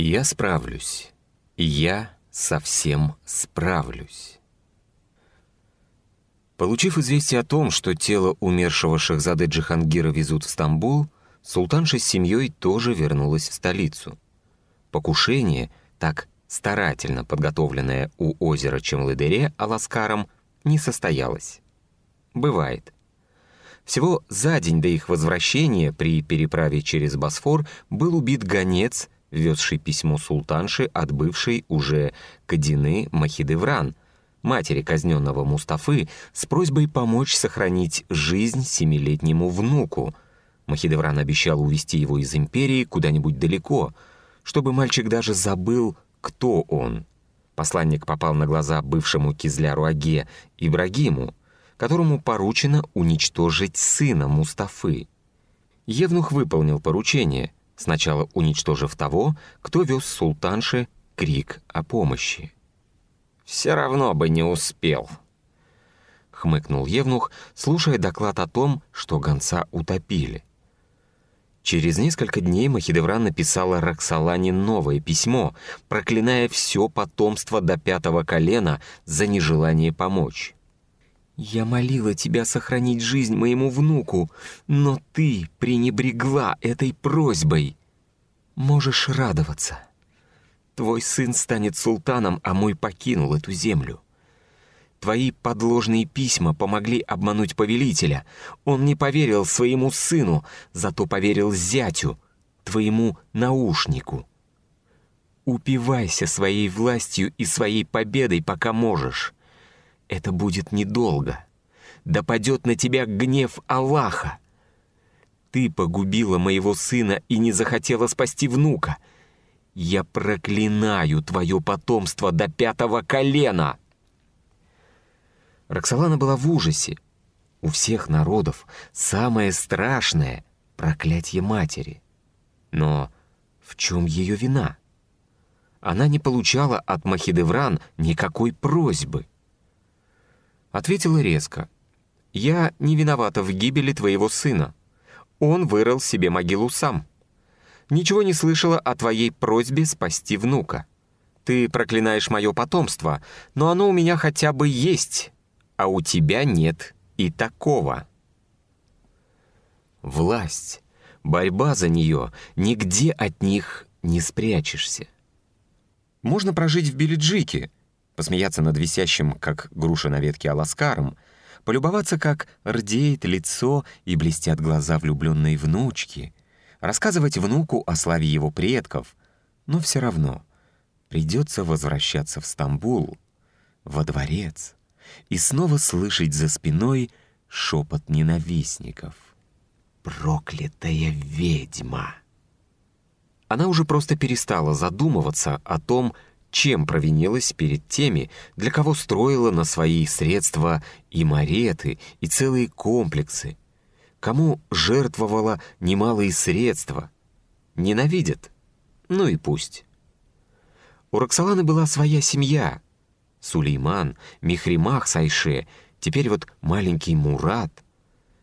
Я справлюсь. Я совсем справлюсь. Получив известие о том, что тело умершего Шахзады Джихангира везут в Стамбул, султанша с семьей тоже вернулась в столицу. Покушение, так старательно подготовленное у озера Чемлыдыре Аласкаром, не состоялось. Бывает. Всего за день до их возвращения при переправе через Босфор был убит гонец, везший письмо султанши, отбывшей уже Кадины Махидевран, матери казненного Мустафы, с просьбой помочь сохранить жизнь семилетнему внуку. Махидевран обещал увезти его из империи куда-нибудь далеко, чтобы мальчик даже забыл, кто он. Посланник попал на глаза бывшему кизляру Аге Ибрагиму, которому поручено уничтожить сына Мустафы. Евнух выполнил поручение, сначала уничтожив того, кто вез султанше крик о помощи. «Все равно бы не успел», — хмыкнул Евнух, слушая доклад о том, что гонца утопили. Через несколько дней Махидевран написала Роксолане новое письмо, проклиная все потомство до пятого колена за нежелание помочь. «Я молила тебя сохранить жизнь моему внуку, но ты пренебрегла этой просьбой. Можешь радоваться. Твой сын станет султаном, а мой покинул эту землю. Твои подложные письма помогли обмануть повелителя. Он не поверил своему сыну, зато поверил зятю, твоему наушнику. Упивайся своей властью и своей победой, пока можешь. Это будет недолго. Да падет на тебя гнев Аллаха. Ты погубила моего сына и не захотела спасти внука. Я проклинаю твое потомство до пятого колена!» Роксолана была в ужасе. У всех народов самое страшное — проклятие матери. Но в чем ее вина? Она не получала от Махидевран никакой просьбы. Ответила резко. «Я не виновата в гибели твоего сына. Он вырыл себе могилу сам. Ничего не слышала о твоей просьбе спасти внука. Ты проклинаешь мое потомство, но оно у меня хотя бы есть, а у тебя нет и такого. Власть, борьба за нее, нигде от них не спрячешься. Можно прожить в Белиджике, посмеяться над висящим, как груша на ветке, Аласкаром, полюбоваться, как рдеет лицо и блестят глаза влюбленной внучки, рассказывать внуку о славе его предков, но все равно придется возвращаться в Стамбул, во дворец, и снова слышать за спиной шепот ненавистников. «Проклятая ведьма!» Она уже просто перестала задумываться о том, чем провинилась перед теми, для кого строила на свои средства и мареты, и целые комплексы, кому жертвовала немалые средства. Ненавидят? Ну и пусть. У Роксоланы была своя семья — Сулейман, Михримах Сайше, теперь вот маленький Мурат.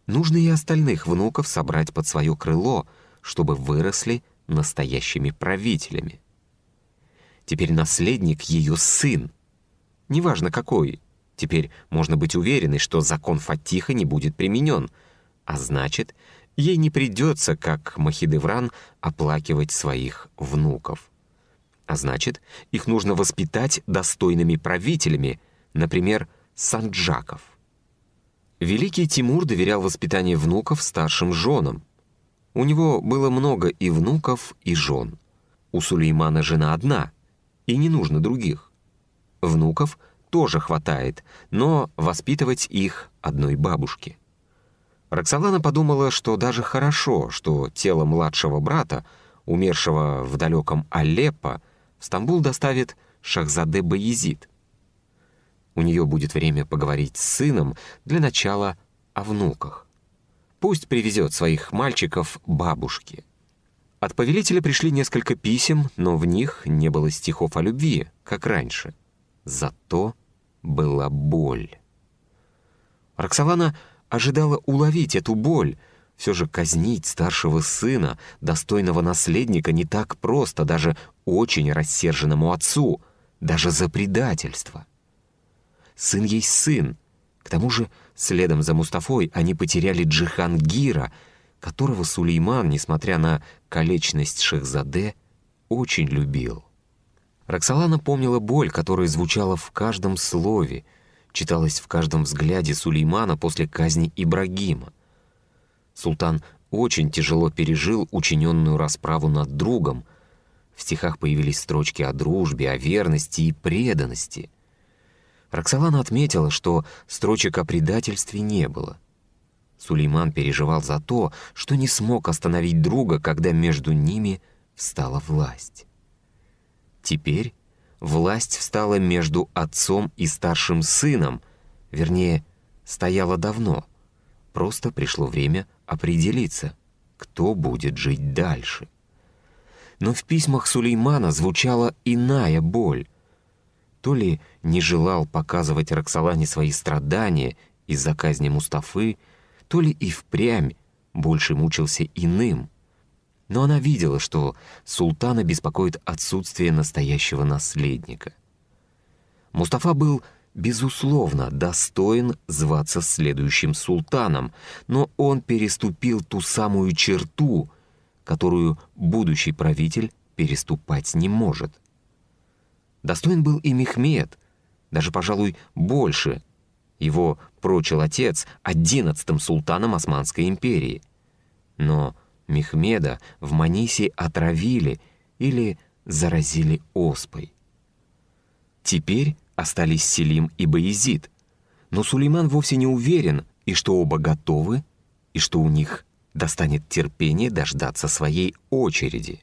Нужно и остальных внуков собрать под свое крыло, чтобы выросли настоящими правителями. Теперь наследник ее сын. Неважно какой. Теперь можно быть уверенной, что закон Фатиха не будет применен, а значит, ей не придется, как Махидевран, оплакивать своих внуков. А значит, их нужно воспитать достойными правителями, например, санджаков. Великий Тимур доверял воспитание внуков старшим женам. У него было много и внуков, и жен. У Сулеймана жена одна, и не нужно других. Внуков тоже хватает, но воспитывать их одной бабушке. Роксолана подумала, что даже хорошо, что тело младшего брата, умершего в далеком Алеппо, Стамбул доставит Шахзаде Баязид. У нее будет время поговорить с сыном для начала о внуках. Пусть привезет своих мальчиков бабушке. От повелителя пришли несколько писем, но в них не было стихов о любви, как раньше. Зато была боль. Роксолана ожидала уловить эту боль, Все же казнить старшего сына, достойного наследника, не так просто даже очень рассерженному отцу, даже за предательство. Сын есть сын. К тому же, следом за Мустафой они потеряли Джихангира, которого Сулейман, несмотря на колечность Шехзаде, очень любил. Роксолана помнила боль, которая звучала в каждом слове, читалась в каждом взгляде Сулеймана после казни Ибрагима. Султан очень тяжело пережил учиненную расправу над другом. В стихах появились строчки о дружбе, о верности и преданности. Роксолана отметила, что строчек о предательстве не было. Сулейман переживал за то, что не смог остановить друга, когда между ними встала власть. Теперь власть встала между отцом и старшим сыном, вернее, стояла давно. Просто пришло время определиться, кто будет жить дальше. Но в письмах Сулеймана звучала иная боль. То ли не желал показывать Роксолане свои страдания из-за казни Мустафы, то ли и впрямь больше мучился иным — но она видела, что султана беспокоит отсутствие настоящего наследника. Мустафа был, безусловно, достоин зваться следующим султаном, но он переступил ту самую черту, которую будущий правитель переступать не может. Достоин был и Мехмед, даже, пожалуй, больше. Его прочил отец одиннадцатым султаном Османской империи. Но Мехмеда в Манисе отравили или заразили оспой. Теперь остались Селим и Баезид, но Сулейман вовсе не уверен, и что оба готовы, и что у них достанет терпение дождаться своей очереди.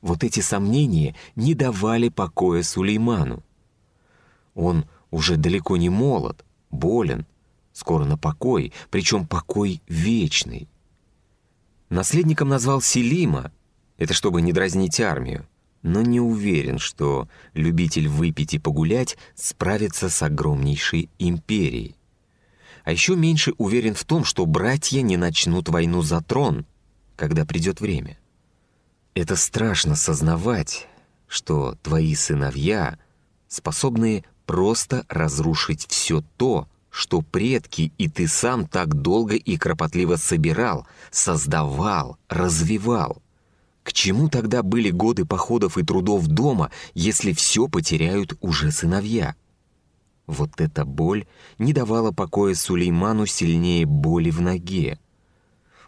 Вот эти сомнения не давали покоя Сулейману. Он уже далеко не молод, болен, скоро на покой, причем покой вечный. Наследником назвал Селима, это чтобы не дразнить армию, но не уверен, что любитель выпить и погулять справится с огромнейшей империей. А еще меньше уверен в том, что братья не начнут войну за трон, когда придет время. Это страшно сознавать, что твои сыновья способны просто разрушить все то, что предки и ты сам так долго и кропотливо собирал, создавал, развивал. К чему тогда были годы походов и трудов дома, если все потеряют уже сыновья? Вот эта боль не давала покоя Сулейману сильнее боли в ноге.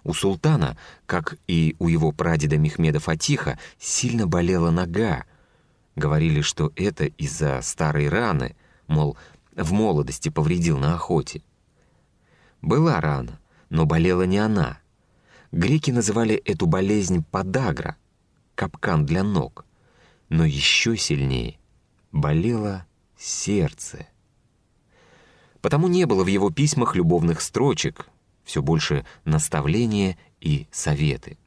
У султана, как и у его прадеда Мехмеда Фатиха, сильно болела нога. Говорили, что это из-за старой раны, мол, в молодости повредил на охоте. Была рана, но болела не она. Греки называли эту болезнь подагра, капкан для ног. Но еще сильнее болело сердце. Потому не было в его письмах любовных строчек, все больше наставления и советы.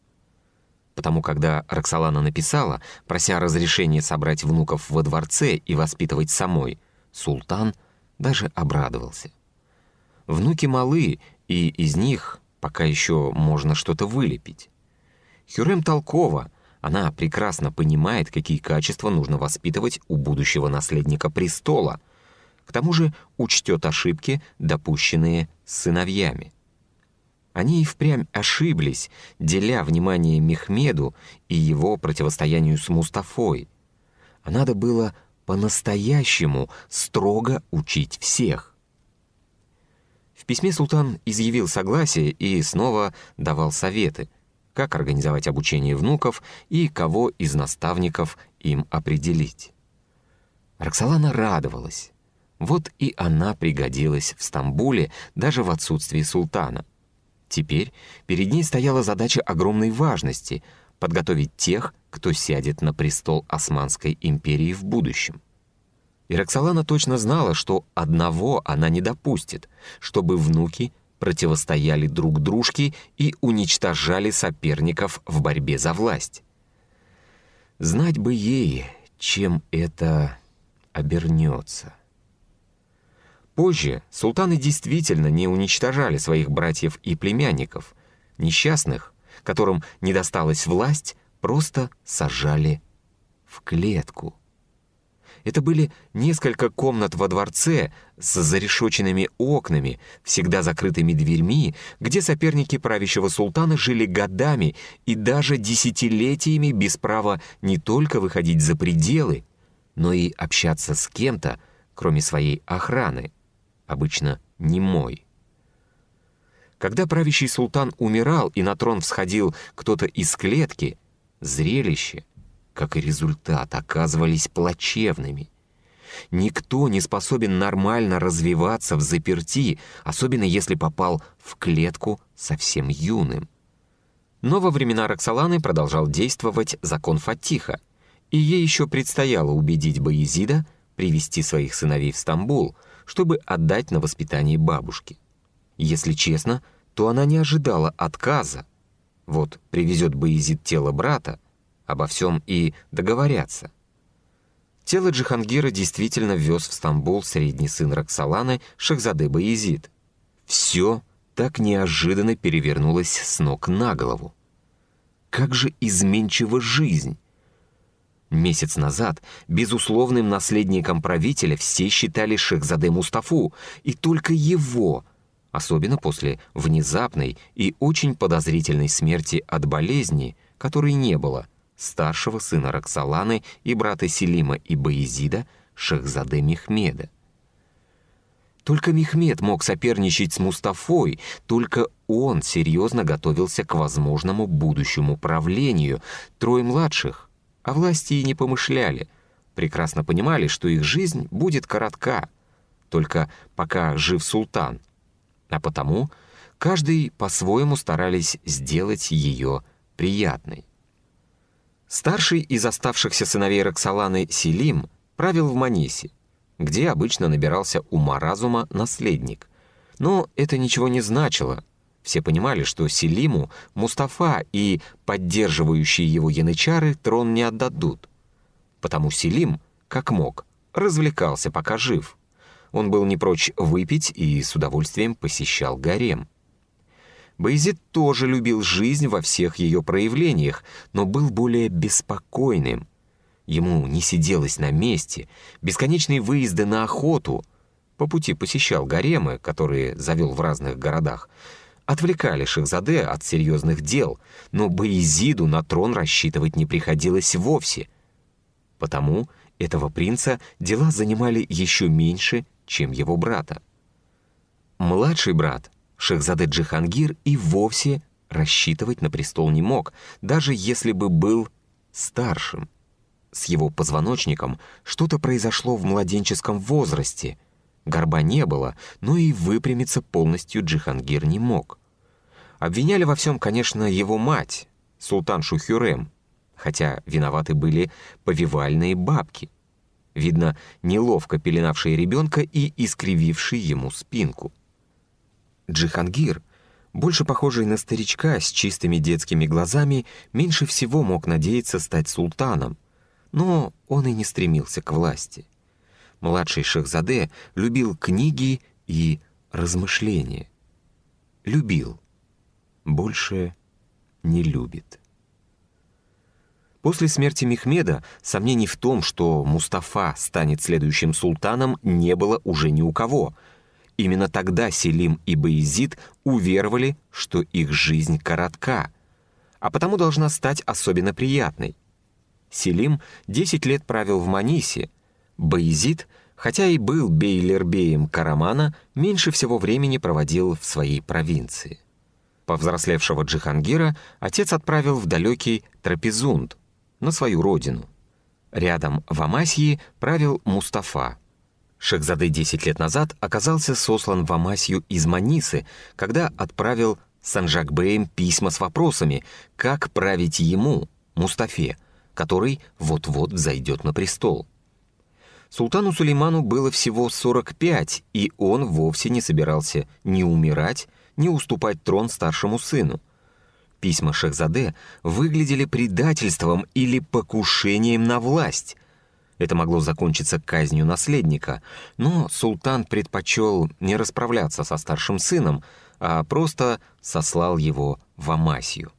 Потому когда Роксолана написала, прося разрешения собрать внуков во дворце и воспитывать самой, султан — даже обрадовался. Внуки малы, и из них пока еще можно что-то вылепить. Хюрем толкова, она прекрасно понимает, какие качества нужно воспитывать у будущего наследника престола. К тому же учтет ошибки, допущенные сыновьями. Они и впрямь ошиблись, деля внимание Мехмеду и его противостоянию с Мустафой. А надо было по-настоящему строго учить всех. В письме султан изъявил согласие и снова давал советы, как организовать обучение внуков и кого из наставников им определить. Роксолана радовалась. Вот и она пригодилась в Стамбуле даже в отсутствии султана. Теперь перед ней стояла задача огромной важности — подготовить тех, кто сядет на престол Османской империи в будущем. И Роксолана точно знала, что одного она не допустит, чтобы внуки противостояли друг дружке и уничтожали соперников в борьбе за власть. Знать бы ей, чем это обернется. Позже султаны действительно не уничтожали своих братьев и племянников, Несчастных, которым не досталась власть, просто сажали в клетку. Это были несколько комнат во дворце с зарешоченными окнами, всегда закрытыми дверьми, где соперники правящего султана жили годами и даже десятилетиями без права не только выходить за пределы, но и общаться с кем-то, кроме своей охраны, обычно не мой. Когда правящий султан умирал и на трон всходил кто-то из клетки, зрелище — как и результат, оказывались плачевными. Никто не способен нормально развиваться в заперти, особенно если попал в клетку совсем юным. Но во времена Роксоланы продолжал действовать закон Фатиха, и ей еще предстояло убедить Баезида привести своих сыновей в Стамбул, чтобы отдать на воспитание бабушки. Если честно, то она не ожидала отказа. Вот привезет Баезид тело брата, обо всем и договорятся. Тело Джихангира действительно вез в Стамбул средний сын Роксоланы Шахзаде Баязид. Все так неожиданно перевернулось с ног на голову. Как же изменчива жизнь! Месяц назад безусловным наследником правителя все считали Шехзаде Мустафу, и только его, особенно после внезапной и очень подозрительной смерти от болезни, которой не было – старшего сына Роксоланы и брата Селима и Баезида, Шахзаде Мехмеда. Только Мехмед мог соперничать с Мустафой, только он серьезно готовился к возможному будущему правлению. Трое младших о власти и не помышляли, прекрасно понимали, что их жизнь будет коротка, только пока жив султан, а потому каждый по-своему старались сделать ее приятной. Старший из оставшихся сыновей Роксоланы Селим правил в Манисе, где обычно набирался ума-разума наследник. Но это ничего не значило. Все понимали, что Селиму Мустафа и поддерживающие его янычары трон не отдадут. Потому Селим, как мог, развлекался, пока жив. Он был не прочь выпить и с удовольствием посещал гарем. Боязид тоже любил жизнь во всех ее проявлениях, но был более беспокойным. Ему не сиделось на месте, бесконечные выезды на охоту. По пути посещал гаремы, которые завел в разных городах. Отвлекали Шахзаде от серьезных дел, но Боязиду на трон рассчитывать не приходилось вовсе. Потому этого принца дела занимали еще меньше, чем его брата. Младший брат — Шехзаде Джихангир и вовсе рассчитывать на престол не мог, даже если бы был старшим. С его позвоночником что-то произошло в младенческом возрасте. Горба не было, но и выпрямиться полностью Джихангир не мог. Обвиняли во всем, конечно, его мать, султан Шухюрем, хотя виноваты были повивальные бабки. Видно, неловко пеленавшие ребенка и искривившие ему спинку. Джихангир, больше похожий на старичка с чистыми детскими глазами, меньше всего мог надеяться стать султаном, но он и не стремился к власти. Младший Шахзаде любил книги и размышления. Любил. Больше не любит. После смерти Мехмеда сомнений в том, что Мустафа станет следующим султаном, не было уже ни у кого — Именно тогда Селим и Баизид уверовали, что их жизнь коротка, а потому должна стать особенно приятной. Селим 10 лет правил в Манисе, Баизид, хотя и был бейлербеем Карамана, меньше всего времени проводил в своей провинции. Повзрослевшего Джихангира отец отправил в далекий Трапезунд, на свою родину. Рядом в Амасии правил Мустафа. Шехзады 10 лет назад оказался сослан в Амасию из Манисы, когда отправил Санжакбеем письма с вопросами, как править ему, Мустафе, который вот-вот взойдет на престол. Султану Сулейману было всего 45, и он вовсе не собирался ни умирать, ни уступать трон старшему сыну. Письма Шехзаде выглядели предательством или покушением на власть — это могло закончиться казнью наследника, но султан предпочел не расправляться со старшим сыном, а просто сослал его в Амасию.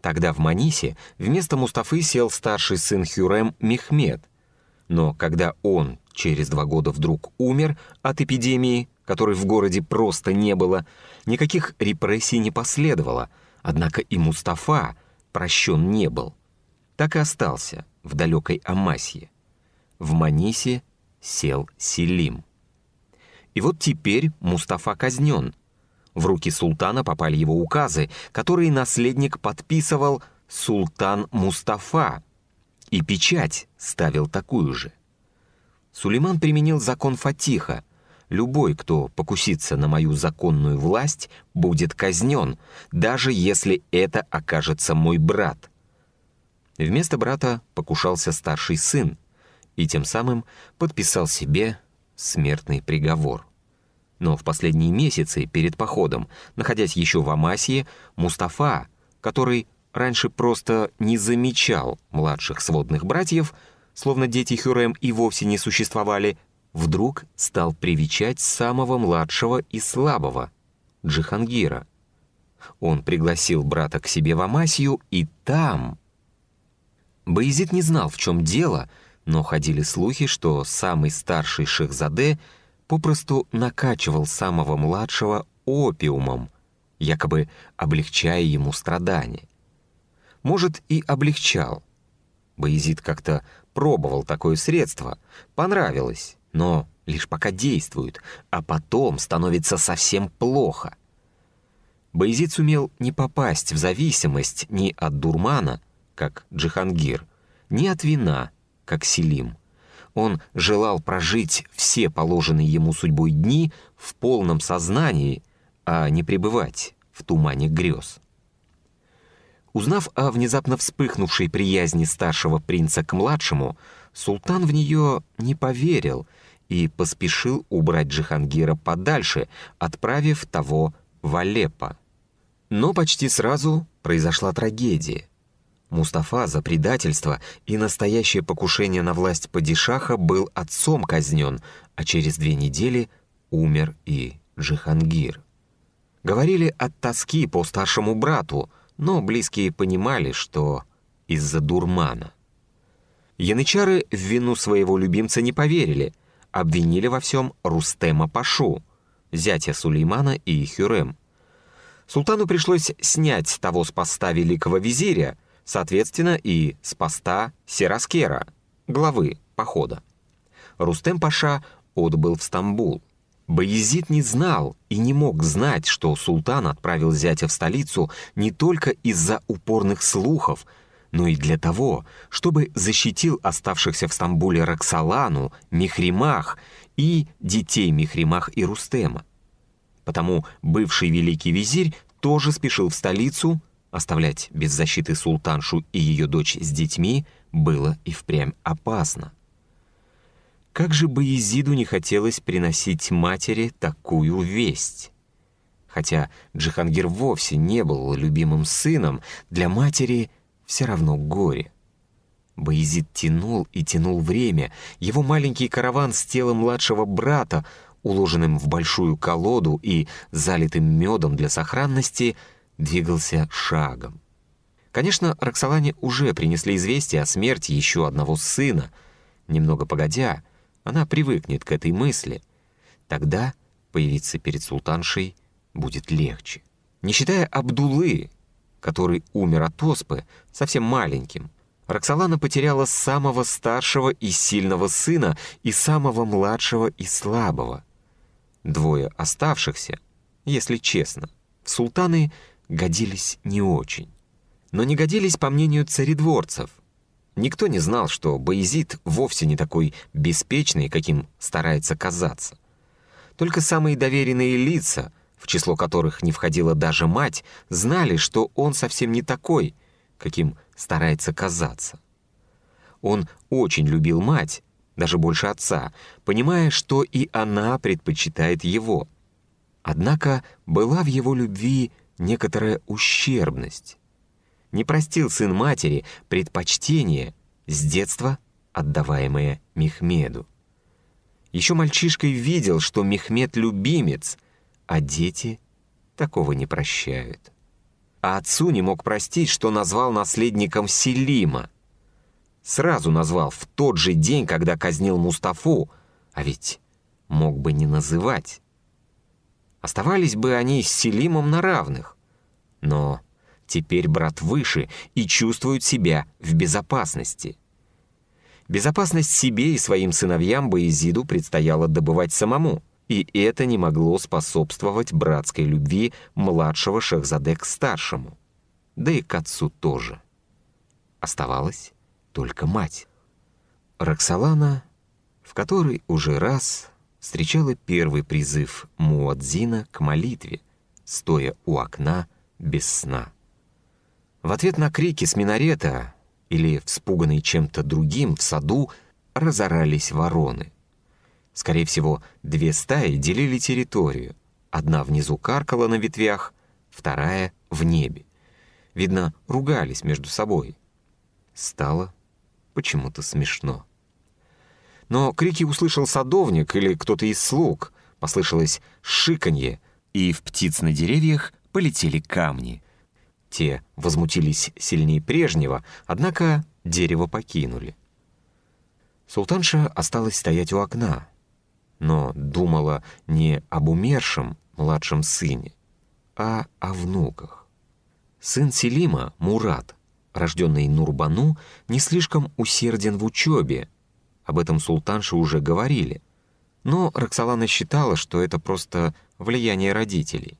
Тогда в Манисе вместо Мустафы сел старший сын Хюрем Мехмед. Но когда он через два года вдруг умер от эпидемии, которой в городе просто не было, никаких репрессий не последовало, однако и Мустафа прощен не был. Так и остался в далекой Амасье. В Манисе сел Селим. И вот теперь Мустафа казнен. В руки султана попали его указы, которые наследник подписывал «Султан Мустафа», и печать ставил такую же. Сулейман применил закон Фатиха. Любой, кто покусится на мою законную власть, будет казнен, даже если это окажется мой брат. Вместо брата покушался старший сын и тем самым подписал себе смертный приговор. Но в последние месяцы перед походом, находясь еще в Амасии, Мустафа, который раньше просто не замечал младших сводных братьев, словно дети Хюрем и вовсе не существовали, вдруг стал привечать самого младшего и слабого — Джихангира. Он пригласил брата к себе в Амасию, и там... Баизид не знал, в чем дело, но ходили слухи, что самый старший Шехзаде — попросту накачивал самого младшего опиумом, якобы облегчая ему страдания. Может, и облегчал. Боязид как-то пробовал такое средство, понравилось, но лишь пока действует, а потом становится совсем плохо. Боязид сумел не попасть в зависимость ни от дурмана, как Джихангир, ни от вина, как Селим. Он желал прожить все положенные ему судьбой дни в полном сознании, а не пребывать в тумане грез. Узнав о внезапно вспыхнувшей приязни старшего принца к младшему, султан в нее не поверил и поспешил убрать Джихангира подальше, отправив того в Алеппо. Но почти сразу произошла трагедия. Мустафа за предательство и настоящее покушение на власть падишаха был отцом казнен, а через две недели умер и Джихангир. Говорили от тоски по старшему брату, но близкие понимали, что из-за дурмана. Янычары в вину своего любимца не поверили, обвинили во всем Рустема Пашу, зятя Сулеймана и Хюрем. Султану пришлось снять того с поста великого визиря, соответственно, и с поста Сераскера, главы похода. Рустем Паша отбыл в Стамбул. Баязид не знал и не мог знать, что султан отправил зятя в столицу не только из-за упорных слухов, но и для того, чтобы защитил оставшихся в Стамбуле Роксолану, Мехримах и детей Мехримах и Рустема. Потому бывший великий визирь тоже спешил в столицу, Оставлять без защиты султаншу и ее дочь с детьми было и впрямь опасно. Как же Боязиду не хотелось приносить матери такую весть? Хотя Джихангир вовсе не был любимым сыном, для матери все равно горе. Боязид тянул и тянул время. Его маленький караван с телом младшего брата, уложенным в большую колоду и залитым медом для сохранности — двигался шагом. Конечно, Роксолане уже принесли известие о смерти еще одного сына. Немного погодя, она привыкнет к этой мысли. Тогда появиться перед султаншей будет легче. Не считая Абдулы, который умер от оспы, совсем маленьким, Роксолана потеряла самого старшего и сильного сына и самого младшего и слабого. Двое оставшихся, если честно, султаны — годились не очень. Но не годились, по мнению царедворцев. Никто не знал, что Боязид вовсе не такой беспечный, каким старается казаться. Только самые доверенные лица, в число которых не входила даже мать, знали, что он совсем не такой, каким старается казаться. Он очень любил мать, даже больше отца, понимая, что и она предпочитает его. Однако была в его любви некоторая ущербность. Не простил сын матери предпочтение с детства отдаваемое Мехмеду. Еще мальчишкой видел, что Мехмед любимец, а дети такого не прощают. А отцу не мог простить, что назвал наследником Селима. Сразу назвал в тот же день, когда казнил Мустафу, а ведь мог бы не называть. Оставались бы они с Селимом на равных. Но теперь брат выше и чувствует себя в безопасности. Безопасность себе и своим сыновьям Боязиду предстояло добывать самому, и это не могло способствовать братской любви младшего Шахзаде к старшему, да и к отцу тоже. Оставалась только мать. Роксолана, в которой уже раз встречала первый призыв Муадзина к молитве, стоя у окна без сна. В ответ на крики с минарета или вспуганный чем-то другим в саду разорались вороны. Скорее всего, две стаи делили территорию. Одна внизу каркала на ветвях, вторая — в небе. Видно, ругались между собой. Стало почему-то смешно. Но крики услышал садовник или кто-то из слуг. Послышалось шиканье, и в птиц на деревьях полетели камни. Те возмутились сильнее прежнего, однако дерево покинули. Султанша осталась стоять у окна, но думала не об умершем младшем сыне, а о внуках. Сын Селима, Мурат, рожденный Нурбану, не слишком усерден в учебе, об этом султанше уже говорили. Но Роксолана считала, что это просто влияние родителей.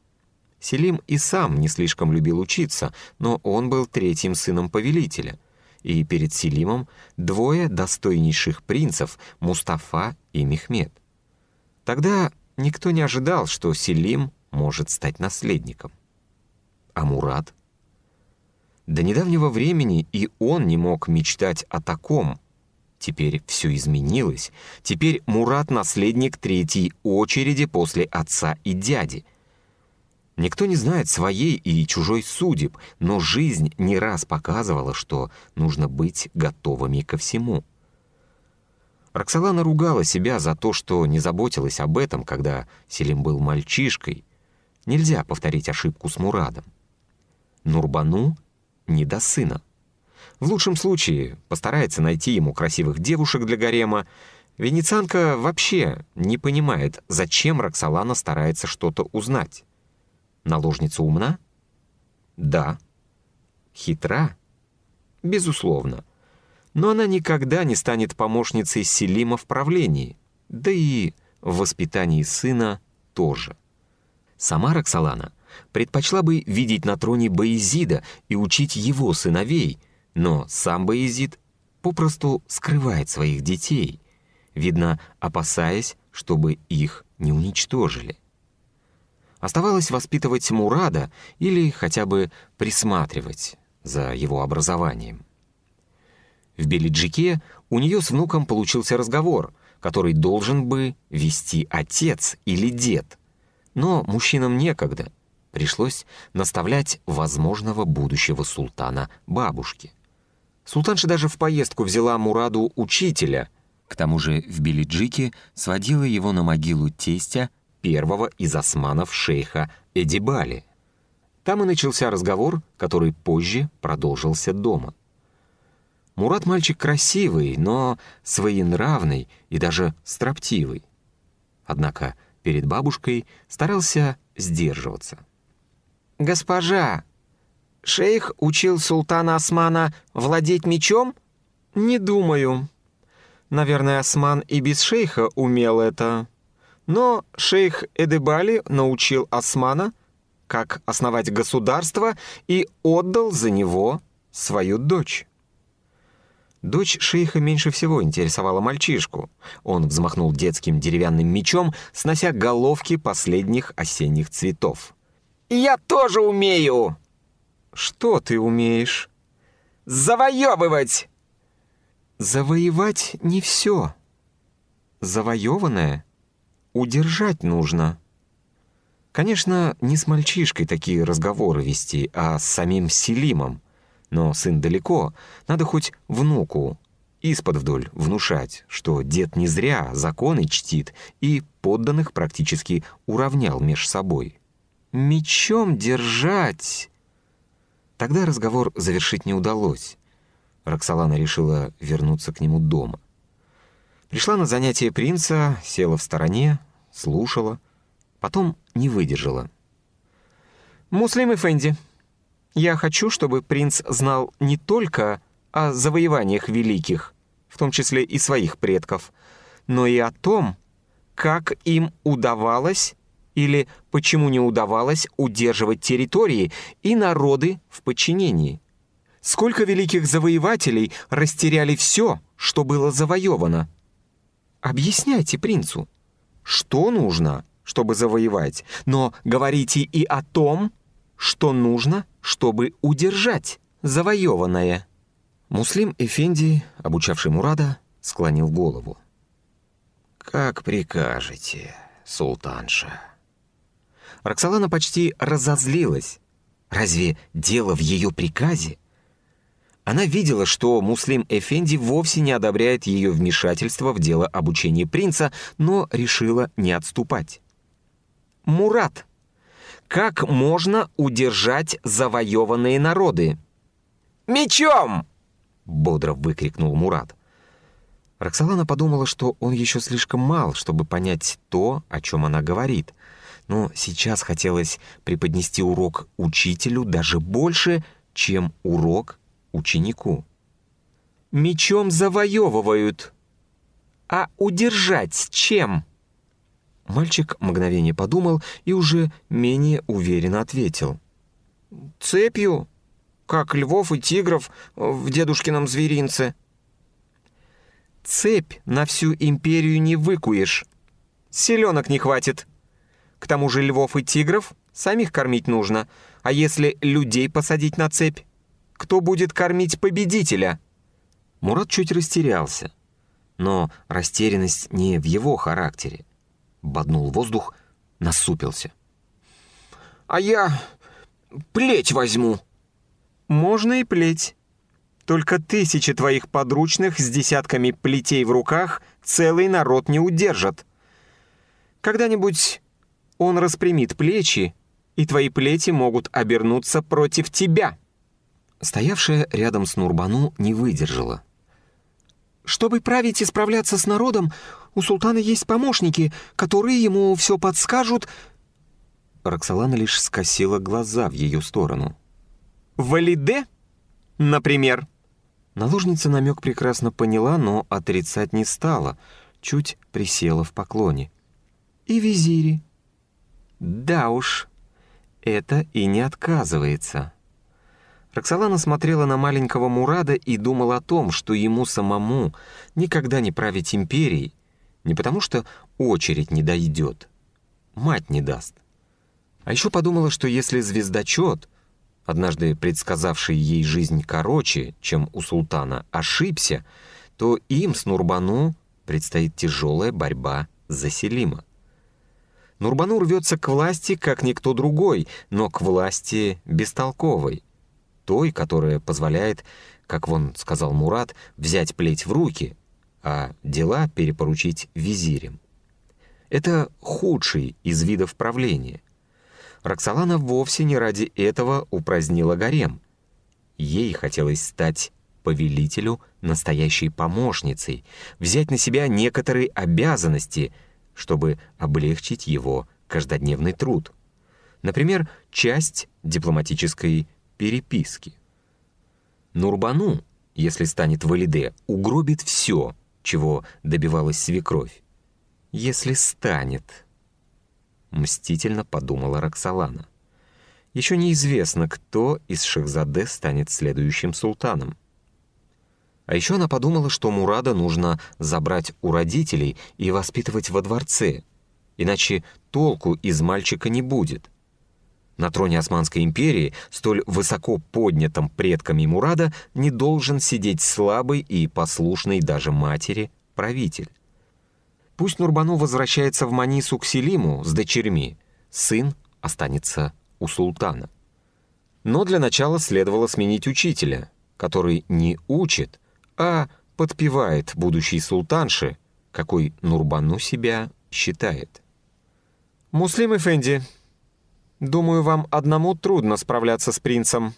Селим и сам не слишком любил учиться, но он был третьим сыном повелителя. И перед Селимом двое достойнейших принцев — Мустафа и Мехмед. Тогда никто не ожидал, что Селим может стать наследником. А Мурат? До недавнего времени и он не мог мечтать о таком — Теперь все изменилось. Теперь Мурат — наследник третьей очереди после отца и дяди. Никто не знает своей и чужой судеб, но жизнь не раз показывала, что нужно быть готовыми ко всему. Роксолана ругала себя за то, что не заботилась об этом, когда Селим был мальчишкой. Нельзя повторить ошибку с Мурадом. Нурбану не до сына. В лучшем случае постарается найти ему красивых девушек для гарема. Венецианка вообще не понимает, зачем Роксолана старается что-то узнать. Наложница умна? Да. Хитра? Безусловно. Но она никогда не станет помощницей Селима в правлении, да и в воспитании сына тоже. Сама Роксолана предпочла бы видеть на троне Боязида и учить его сыновей — но сам Боязид попросту скрывает своих детей, видно, опасаясь, чтобы их не уничтожили. Оставалось воспитывать Мурада или хотя бы присматривать за его образованием. В Белиджике у нее с внуком получился разговор, который должен бы вести отец или дед. Но мужчинам некогда. Пришлось наставлять возможного будущего султана бабушке. Султанша даже в поездку взяла Мураду учителя. К тому же в Белиджике сводила его на могилу тестя первого из османов шейха Эдибали. Там и начался разговор, который позже продолжился дома. Мурат мальчик красивый, но своенравный и даже строптивый. Однако перед бабушкой старался сдерживаться. «Госпожа, Шейх учил султана Османа владеть мечом? Не думаю. Наверное, Осман и без шейха умел это. Но шейх Эдебали научил Османа, как основать государство, и отдал за него свою дочь. Дочь шейха меньше всего интересовала мальчишку. Он взмахнул детским деревянным мечом, снося головки последних осенних цветов. «Я тоже умею!» Что ты умеешь? Завоевывать! Завоевать не все. Завоеванное удержать нужно. Конечно, не с мальчишкой такие разговоры вести, а с самим Селимом. Но сын далеко, надо хоть внуку из-под вдоль внушать, что дед не зря законы чтит и подданных практически уравнял меж собой. мечом держать...» Тогда разговор завершить не удалось. Роксолана решила вернуться к нему дома. Пришла на занятие принца, села в стороне, слушала, потом не выдержала. «Муслим и Фенди, я хочу, чтобы принц знал не только о завоеваниях великих, в том числе и своих предков, но и о том, как им удавалось или почему не удавалось удерживать территории и народы в подчинении. Сколько великих завоевателей растеряли все, что было завоевано? Объясняйте принцу, что нужно, чтобы завоевать, но говорите и о том, что нужно, чтобы удержать завоеванное. Муслим Эфенди, обучавший Мурада, склонил голову. «Как прикажете, султанша». Роксолана почти разозлилась. Разве дело в ее приказе? Она видела, что Муслим Эфенди вовсе не одобряет ее вмешательство в дело обучения принца, но решила не отступать. «Мурат, как можно удержать завоеванные народы?» «Мечом!» — бодро выкрикнул Мурат. Роксолана подумала, что он еще слишком мал, чтобы понять то, о чем она говорит — но сейчас хотелось преподнести урок учителю даже больше, чем урок ученику. «Мечом завоевывают. А удержать чем?» Мальчик мгновение подумал и уже менее уверенно ответил. «Цепью, как львов и тигров в дедушкином зверинце». «Цепь на всю империю не выкуешь. Селенок не хватит», к тому же львов и тигров самих кормить нужно. А если людей посадить на цепь? Кто будет кормить победителя?» Мурат чуть растерялся. Но растерянность не в его характере. Боднул воздух, насупился. «А я плеть возьму». «Можно и плеть. Только тысячи твоих подручных с десятками плетей в руках целый народ не удержат. Когда-нибудь он распрямит плечи, и твои плети могут обернуться против тебя». Стоявшая рядом с Нурбану не выдержала. «Чтобы править и справляться с народом, у султана есть помощники, которые ему все подскажут...» Роксолана лишь скосила глаза в ее сторону. «Валиде, например?» Наложница намек прекрасно поняла, но отрицать не стала, чуть присела в поклоне. «И визири», да уж, это и не отказывается. Роксолана смотрела на маленького Мурада и думала о том, что ему самому никогда не править империей, не потому что очередь не дойдет, мать не даст. А еще подумала, что если звездочет, однажды предсказавший ей жизнь короче, чем у султана, ошибся, то им с Нурбану предстоит тяжелая борьба за Селима. Нурбану рвется к власти, как никто другой, но к власти бестолковой. Той, которая позволяет, как вон сказал Мурат, взять плеть в руки, а дела перепоручить визирям. Это худший из видов правления. Роксолана вовсе не ради этого упразднила гарем. Ей хотелось стать повелителю настоящей помощницей, взять на себя некоторые обязанности — чтобы облегчить его каждодневный труд. Например, часть дипломатической переписки. Нурбану, если станет валиде, угробит все, чего добивалась свекровь. «Если станет», — мстительно подумала Роксолана. Еще неизвестно, кто из Шахзаде станет следующим султаном. А еще она подумала, что Мурада нужно забрать у родителей и воспитывать во дворце, иначе толку из мальчика не будет. На троне Османской империи, столь высоко поднятом предками Мурада, не должен сидеть слабый и послушный даже матери правитель. Пусть Нурбану возвращается в Манису к Селиму с дочерьми, сын останется у султана. Но для начала следовало сменить учителя, который не учит, а подпевает будущей султанше, какой Нурбану себя считает. «Муслим Эфенди, «Думаю, вам одному трудно справляться с принцем.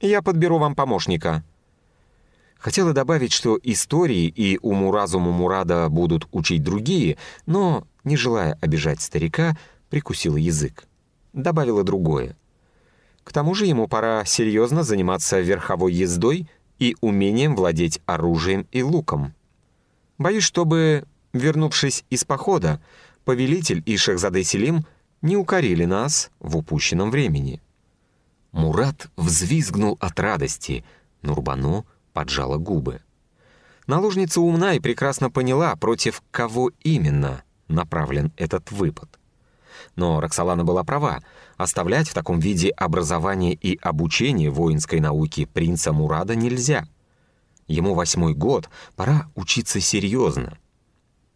Я подберу вам помощника». Хотела добавить, что истории и уму-разуму Мурада будут учить другие, но, не желая обижать старика, прикусила язык. Добавила другое. К тому же ему пора серьезно заниматься верховой ездой и умением владеть оружием и луком. Боюсь, чтобы, вернувшись из похода, повелитель и Шехзаде Селим не укорили нас в упущенном времени. Мурат взвизгнул от радости, Нурбану поджала губы. Наложница умна и прекрасно поняла, против кого именно направлен этот выпад. Но Роксолана была права. Оставлять в таком виде образование и обучение воинской науки принца Мурада нельзя. Ему восьмой год, пора учиться серьезно.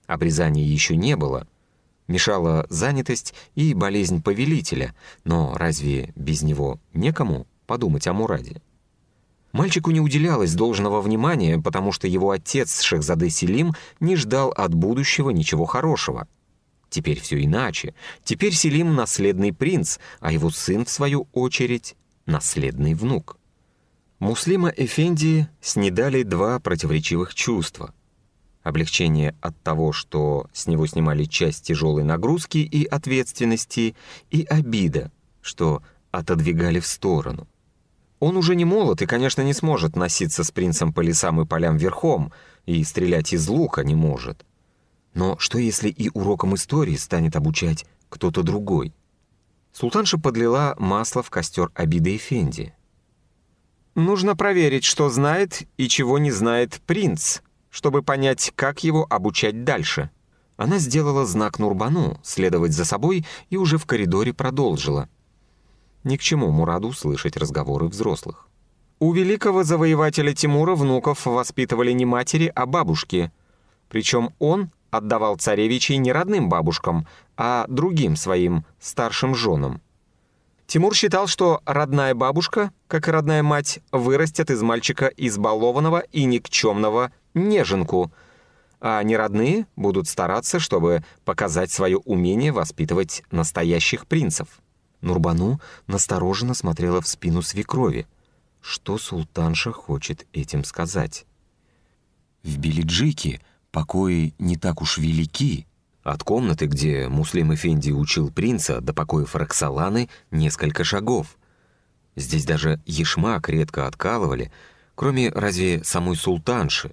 Обрезания еще не было. Мешала занятость и болезнь повелителя, но разве без него некому подумать о Мураде? Мальчику не уделялось должного внимания, потому что его отец Шехзаде Селим не ждал от будущего ничего хорошего. Теперь все иначе. Теперь Селим — наследный принц, а его сын, в свою очередь, — наследный внук. Муслима Эфенди снедали два противоречивых чувства. Облегчение от того, что с него снимали часть тяжелой нагрузки и ответственности, и обида, что отодвигали в сторону. Он уже не молод и, конечно, не сможет носиться с принцем по лесам и полям верхом, и стрелять из лука не может. Но что если и уроком истории станет обучать кто-то другой? Султанша подлила масло в костер обиды Эфенди. Нужно проверить, что знает и чего не знает принц, чтобы понять, как его обучать дальше. Она сделала знак Нурбану, следовать за собой, и уже в коридоре продолжила. Ни к чему Мураду слышать разговоры взрослых. У великого завоевателя Тимура внуков воспитывали не матери, а бабушки. Причем он отдавал царевичей не родным бабушкам, а другим своим старшим женам. Тимур считал, что родная бабушка, как и родная мать, вырастет из мальчика избалованного и никчемного неженку, а неродные будут стараться, чтобы показать свое умение воспитывать настоящих принцев. Нурбану настороженно смотрела в спину свекрови. Что султанша хочет этим сказать? В Белиджике покои не так уж велики, от комнаты, где Муслим Эфенди учил принца, до покоев Роксоланы несколько шагов. Здесь даже ешмак редко откалывали, кроме разве самой султанши,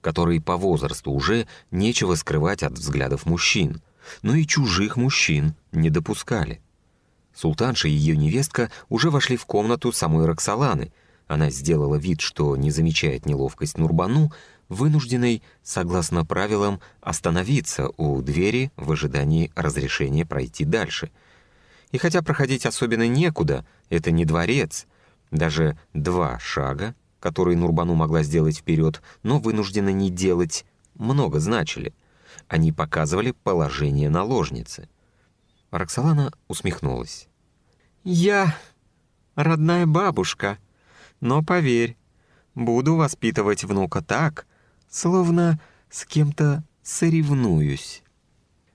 которой по возрасту уже нечего скрывать от взглядов мужчин, но и чужих мужчин не допускали. Султанша и ее невестка уже вошли в комнату самой Роксоланы. Она сделала вид, что не замечает неловкость Нурбану, вынужденной, согласно правилам, остановиться у двери в ожидании разрешения пройти дальше. И хотя проходить особенно некуда, это не дворец, даже два шага, которые Нурбану могла сделать вперед, но вынуждена не делать, много значили. Они показывали положение наложницы. Роксолана усмехнулась. «Я родная бабушка, но поверь, буду воспитывать внука так, словно с кем-то соревнуюсь».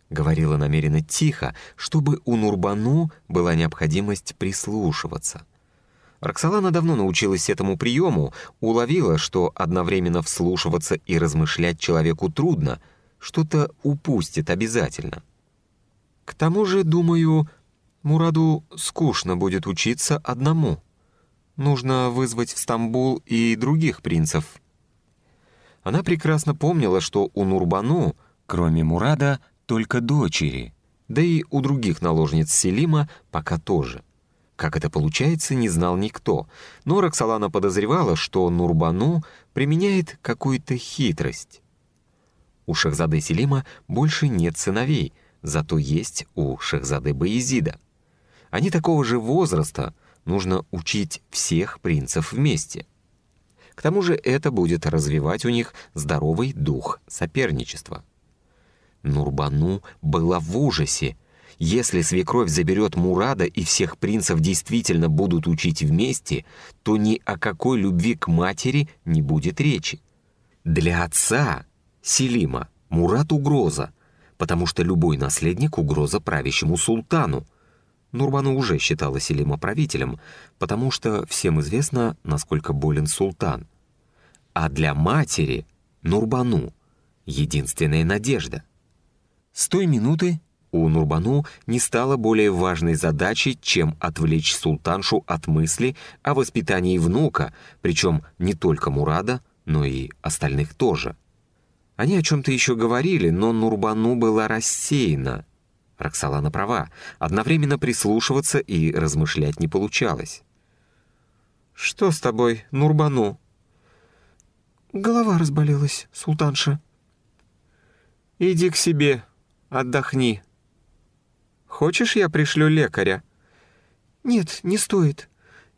Говорила намеренно тихо, чтобы у Нурбану была необходимость прислушиваться. Роксолана давно научилась этому приему, уловила, что одновременно вслушиваться и размышлять человеку трудно, что-то упустит обязательно. К тому же, думаю, Мураду скучно будет учиться одному. Нужно вызвать в Стамбул и других принцев. Она прекрасно помнила, что у Нурбану, кроме Мурада, только дочери, да и у других наложниц Селима пока тоже. Как это получается, не знал никто, но Роксолана подозревала, что Нурбану применяет какую-то хитрость. У Шахзады Селима больше нет сыновей, зато есть у Шахзады Баезида. Они такого же возраста, нужно учить всех принцев вместе — к тому же это будет развивать у них здоровый дух соперничества. Нурбану была в ужасе. Если свекровь заберет Мурада и всех принцев действительно будут учить вместе, то ни о какой любви к матери не будет речи. Для отца, Селима, Мурат — угроза, потому что любой наследник — угроза правящему султану. Нурбану уже считала Селима правителем, потому что всем известно, насколько болен султан. А для матери Нурбану — единственная надежда. С той минуты у Нурбану не стало более важной задачей, чем отвлечь султаншу от мысли о воспитании внука, причем не только Мурада, но и остальных тоже. Они о чем-то еще говорили, но Нурбану была рассеяна — Роксолана права. Одновременно прислушиваться и размышлять не получалось. «Что с тобой, Нурбану?» «Голова разболелась, султанша». «Иди к себе, отдохни. Хочешь, я пришлю лекаря?» «Нет, не стоит.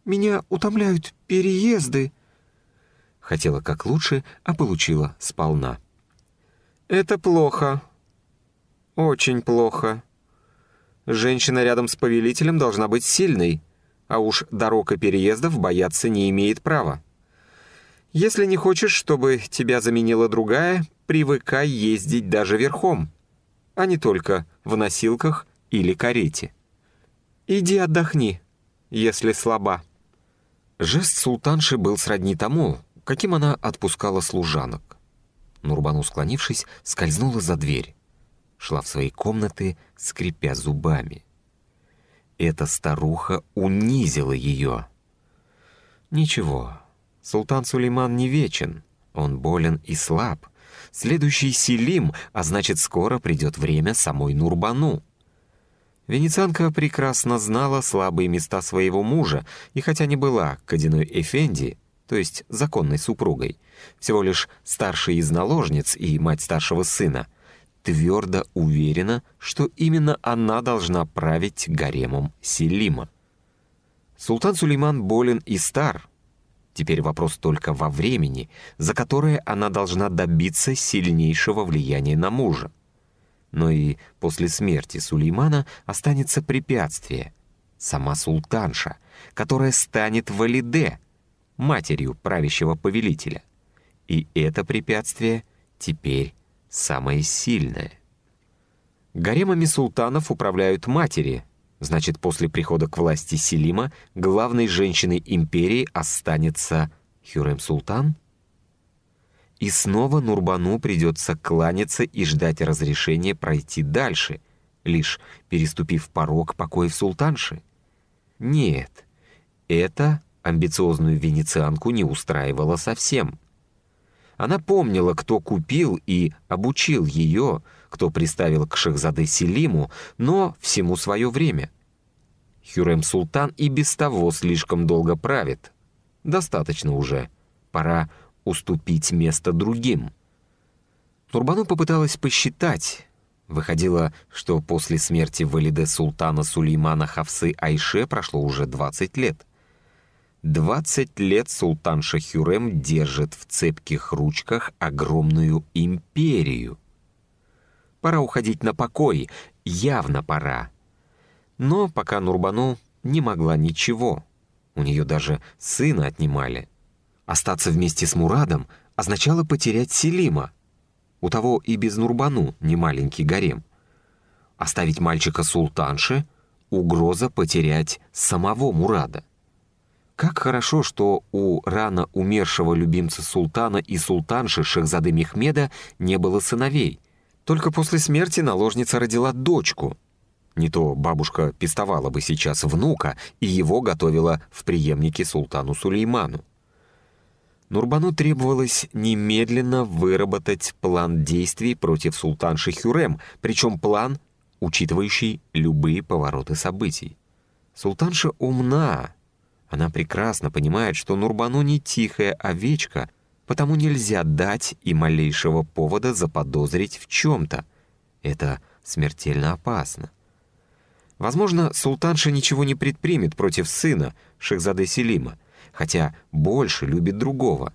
Меня утомляют переезды». Хотела как лучше, а получила сполна. «Это плохо. Очень плохо. Женщина рядом с повелителем должна быть сильной, а уж дорог и переездов бояться не имеет права. Если не хочешь, чтобы тебя заменила другая, привыкай ездить даже верхом, а не только в носилках или карете. Иди отдохни, если слаба». Жест султанши был сродни тому, каким она отпускала служанок. Нурбану, склонившись, скользнула за дверь шла в свои комнаты, скрипя зубами. Эта старуха унизила ее. Ничего, султан Сулейман не вечен, он болен и слаб. Следующий Селим, а значит, скоро придет время самой Нурбану. Венецианка прекрасно знала слабые места своего мужа, и хотя не была Кадиной Эфенди, то есть законной супругой, всего лишь старшей из наложниц и мать старшего сына, твердо уверена, что именно она должна править гаремом Селима. Султан Сулейман болен и стар. Теперь вопрос только во времени, за которое она должна добиться сильнейшего влияния на мужа. Но и после смерти Сулеймана останется препятствие — сама султанша, которая станет Валиде, матерью правящего повелителя. И это препятствие теперь самое сильное. Гаремами султанов управляют матери, значит, после прихода к власти Селима главной женщиной империи останется Хюрем-Султан? И снова Нурбану придется кланяться и ждать разрешения пройти дальше, лишь переступив порог покоев султанши? Нет, это амбициозную венецианку не устраивало совсем. Она помнила, кто купил и обучил ее, кто приставил к Шахзаде Селиму, но всему свое время. Хюрем Султан и без того слишком долго правит. Достаточно уже. Пора уступить место другим. Турбану попыталась посчитать. Выходило, что после смерти Валиде Султана Сулеймана Хавсы Айше прошло уже 20 лет. Двадцать лет султан Шахюрем держит в цепких ручках огромную империю. Пора уходить на покой, явно пора. Но пока Нурбану не могла ничего. У нее даже сына отнимали. Остаться вместе с Мурадом означало потерять Селима. У того и без Нурбану не маленький гарем. Оставить мальчика султанши — угроза потерять самого Мурада — как хорошо, что у рано умершего любимца султана и султанши Шахзады Мехмеда не было сыновей. Только после смерти наложница родила дочку. Не то бабушка пестовала бы сейчас внука и его готовила в преемнике султану Сулейману. Нурбану требовалось немедленно выработать план действий против султанши Хюрем, причем план, учитывающий любые повороты событий. Султанша умна, она прекрасно понимает, что Нурбану не тихая овечка, потому нельзя дать и малейшего повода заподозрить в чем-то. Это смертельно опасно. Возможно, султанша ничего не предпримет против сына, Шахзаде Селима, хотя больше любит другого,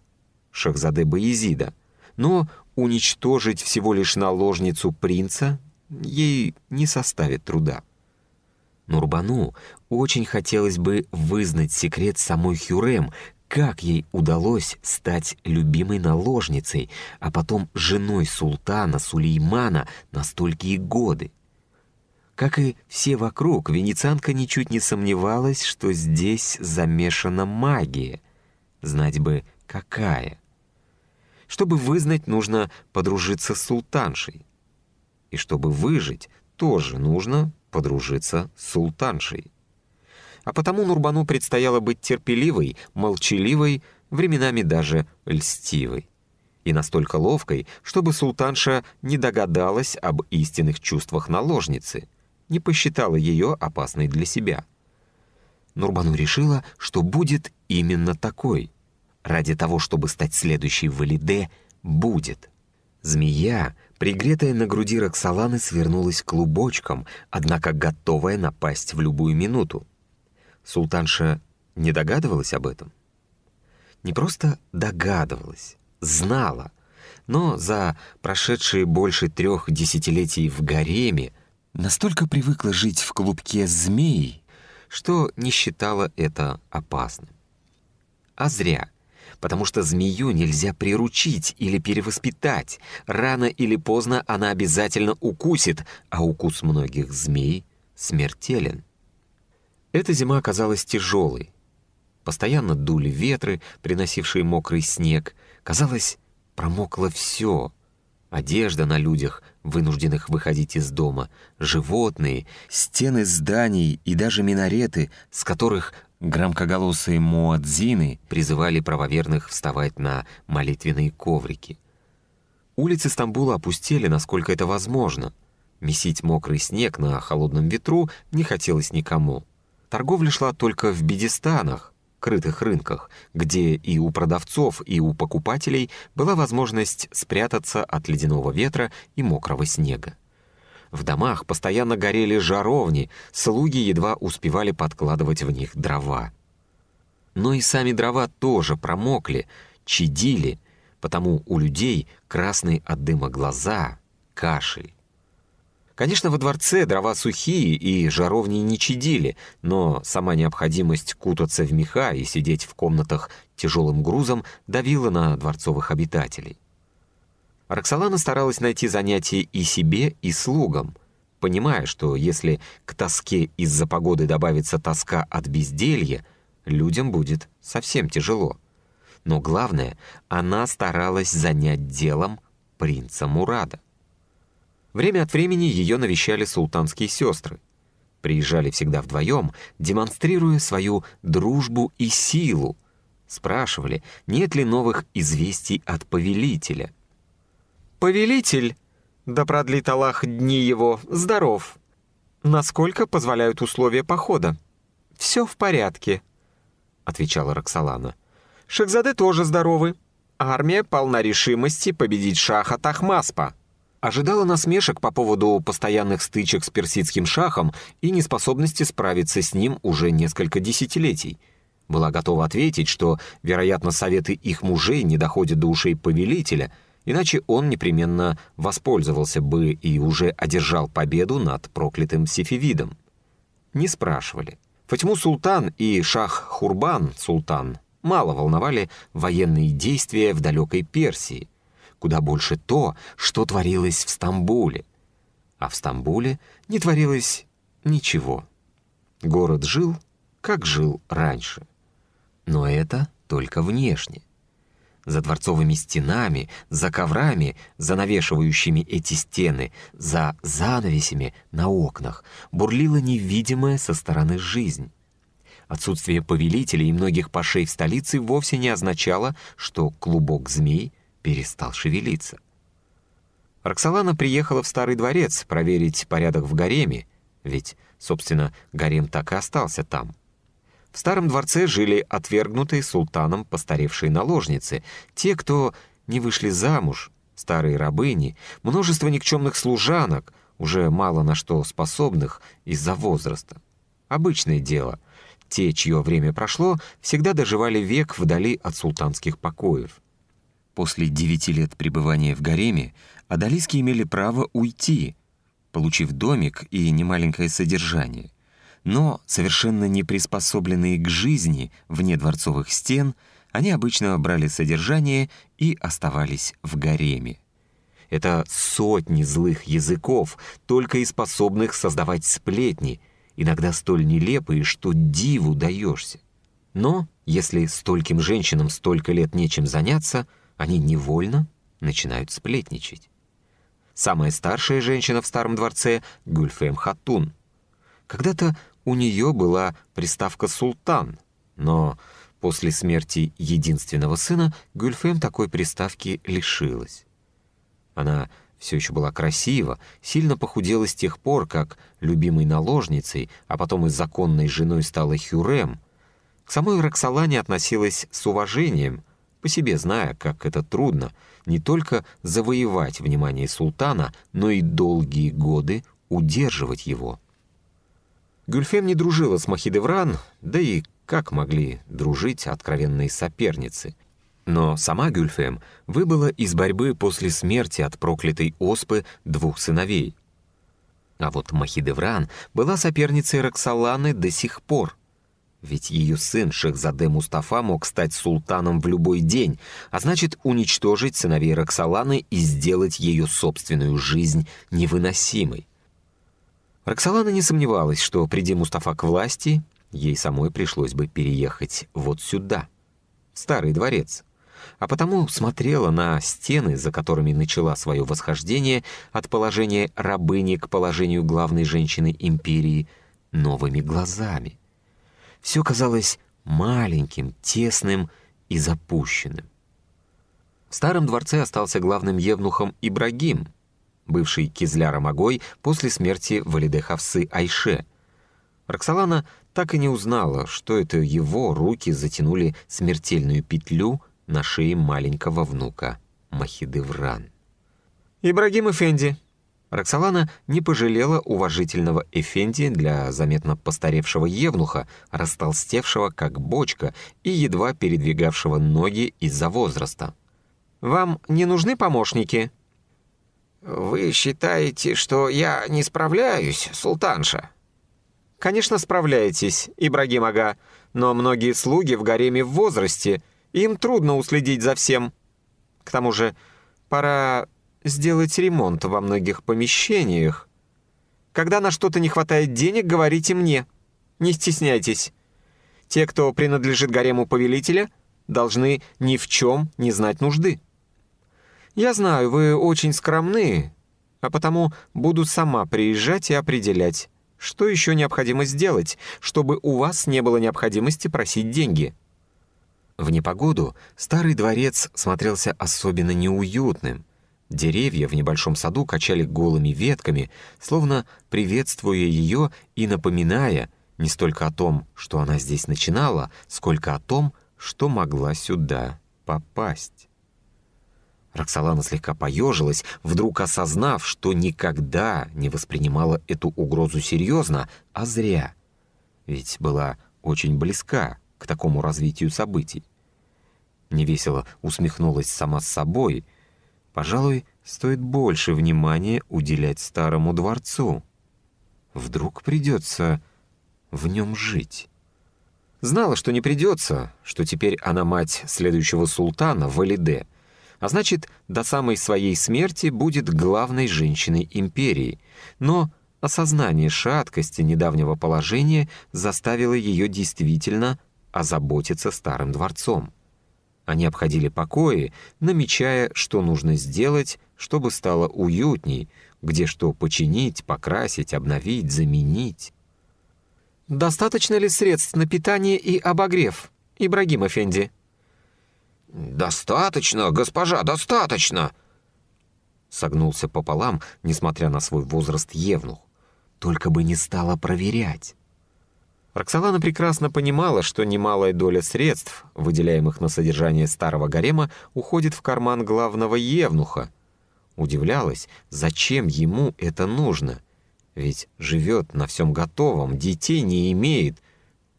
Шахзаде Баезида. Но уничтожить всего лишь наложницу принца ей не составит труда. Нурбану очень хотелось бы вызнать секрет самой Хюрем, как ей удалось стать любимой наложницей, а потом женой султана Сулеймана на столькие годы. Как и все вокруг, венецианка ничуть не сомневалась, что здесь замешана магия. Знать бы, какая. Чтобы вызнать, нужно подружиться с султаншей. И чтобы выжить, тоже нужно подружиться с султаншей. А потому Нурбану предстояло быть терпеливой, молчаливой, временами даже льстивой. И настолько ловкой, чтобы султанша не догадалась об истинных чувствах наложницы, не посчитала ее опасной для себя. Нурбану решила, что будет именно такой. Ради того, чтобы стать следующей в Элиде, будет. Змея, пригретая на груди Роксоланы, свернулась клубочком, однако готовая напасть в любую минуту. Султанша не догадывалась об этом? Не просто догадывалась, знала, но за прошедшие больше трех десятилетий в гареме настолько привыкла жить в клубке змей, что не считала это опасным. А зря — потому что змею нельзя приручить или перевоспитать. Рано или поздно она обязательно укусит, а укус многих змей смертелен. Эта зима оказалась тяжелой. Постоянно дули ветры, приносившие мокрый снег. Казалось, промокло все. Одежда на людях, вынужденных выходить из дома, животные, стены зданий и даже минареты, с которых Громкоголосые муадзины призывали правоверных вставать на молитвенные коврики. Улицы Стамбула опустели, насколько это возможно. Месить мокрый снег на холодном ветру не хотелось никому. Торговля шла только в бедестанах, крытых рынках, где и у продавцов, и у покупателей была возможность спрятаться от ледяного ветра и мокрого снега. В домах постоянно горели жаровни, слуги едва успевали подкладывать в них дрова. Но и сами дрова тоже промокли, чадили, потому у людей красные от дыма глаза, кашель. Конечно, во дворце дрова сухие и жаровни не чадили, но сама необходимость кутаться в меха и сидеть в комнатах тяжелым грузом давила на дворцовых обитателей. Роксолана старалась найти занятие и себе, и слугам, понимая, что если к тоске из-за погоды добавится тоска от безделья, людям будет совсем тяжело. Но главное, она старалась занять делом принца Мурада. Время от времени ее навещали султанские сестры. Приезжали всегда вдвоем, демонстрируя свою дружбу и силу. Спрашивали, нет ли новых известий от повелителя — «Повелитель, да продлит Аллах дни его, здоров. Насколько позволяют условия похода?» «Все в порядке», — отвечала Роксолана. «Шахзады тоже здоровы. Армия полна решимости победить шаха Тахмаспа». Ожидала насмешек по поводу постоянных стычек с персидским шахом и неспособности справиться с ним уже несколько десятилетий. Была готова ответить, что, вероятно, советы их мужей не доходят до ушей повелителя — Иначе он непременно воспользовался бы и уже одержал победу над проклятым Сифивидом. Не спрашивали. Фатьму Султан и Шах Хурбан Султан мало волновали военные действия в далекой Персии, куда больше то, что творилось в Стамбуле. А в Стамбуле не творилось ничего. Город жил, как жил раньше. Но это только внешне. За дворцовыми стенами, за коврами, занавешивающими эти стены, за занавесями на окнах бурлила невидимая со стороны жизнь. Отсутствие повелителей и многих пашей в столице вовсе не означало, что клубок змей перестал шевелиться. Роксолана приехала в старый дворец проверить порядок в гареме, ведь, собственно, гарем так и остался там. В старом дворце жили отвергнутые султаном постаревшие наложницы, те, кто не вышли замуж, старые рабыни, множество никчемных служанок, уже мало на что способных из-за возраста. Обычное дело. Те, чье время прошло, всегда доживали век вдали от султанских покоев. После девяти лет пребывания в гареме адалиски имели право уйти, получив домик и немаленькое содержание — но, совершенно не приспособленные к жизни вне дворцовых стен, они обычно брали содержание и оставались в гареме. Это сотни злых языков, только и способных создавать сплетни, иногда столь нелепые, что диву даешься. Но если стольким женщинам столько лет нечем заняться, они невольно начинают сплетничать. Самая старшая женщина в старом дворце — Гульфем Хатун. Когда-то у нее была приставка «султан», но после смерти единственного сына Гульфем такой приставки лишилась. Она все еще была красива, сильно похудела с тех пор, как любимой наложницей, а потом и законной женой стала Хюрем. К самой Роксолане относилась с уважением, по себе зная, как это трудно не только завоевать внимание султана, но и долгие годы удерживать его. Гюльфем не дружила с Махидевран, да и как могли дружить откровенные соперницы. Но сама Гюльфем выбыла из борьбы после смерти от проклятой оспы двух сыновей. А вот Махидевран была соперницей Роксоланы до сих пор. Ведь ее сын Шехзаде Мустафа мог стать султаном в любой день, а значит уничтожить сыновей Роксоланы и сделать ее собственную жизнь невыносимой. Роксолана не сомневалась, что, приди Мустафа к власти, ей самой пришлось бы переехать вот сюда, в старый дворец, а потому смотрела на стены, за которыми начала свое восхождение от положения рабыни к положению главной женщины империи новыми глазами. Все казалось маленьким, тесным и запущенным. В старом дворце остался главным евнухом Ибрагим, бывший Кизляром Агой после смерти Валиде Хавсы Айше. Роксолана так и не узнала, что это его руки затянули смертельную петлю на шее маленького внука Махидевран. «Ибрагим Эфенди», Роксолана не пожалела уважительного Эфенди для заметно постаревшего евнуха, растолстевшего как бочка и едва передвигавшего ноги из-за возраста. «Вам не нужны помощники?» «Вы считаете, что я не справляюсь, султанша?» «Конечно, справляетесь, Ибрагим Ага, но многие слуги в гареме в возрасте, им трудно уследить за всем. К тому же, пора сделать ремонт во многих помещениях. Когда на что-то не хватает денег, говорите мне. Не стесняйтесь. Те, кто принадлежит гарему повелителя, должны ни в чем не знать нужды. Я знаю, вы очень скромны, а потому буду сама приезжать и определять, что еще необходимо сделать, чтобы у вас не было необходимости просить деньги. В непогоду старый дворец смотрелся особенно неуютным. Деревья в небольшом саду качали голыми ветками, словно приветствуя ее и напоминая не столько о том, что она здесь начинала, сколько о том, что могла сюда попасть. Роксолана слегка поежилась, вдруг осознав, что никогда не воспринимала эту угрозу серьезно, а зря. Ведь была очень близка к такому развитию событий. Невесело усмехнулась сама с собой — Пожалуй, стоит больше внимания уделять старому дворцу. Вдруг придется в нем жить. Знала, что не придется, что теперь она мать следующего султана Валиде, а значит, до самой своей смерти будет главной женщиной империи. Но осознание шаткости недавнего положения заставило ее действительно озаботиться старым дворцом. Они обходили покои, намечая, что нужно сделать, чтобы стало уютней, где что починить, покрасить, обновить, заменить. «Достаточно ли средств на питание и обогрев, Ибрагим Эфенди?» «Достаточно, госпожа, достаточно!» Согнулся пополам, несмотря на свой возраст Евнух. Только бы не стала проверять. Роксолана прекрасно понимала, что немалая доля средств, выделяемых на содержание старого гарема, уходит в карман главного евнуха. Удивлялась, зачем ему это нужно. Ведь живет на всем готовом, детей не имеет,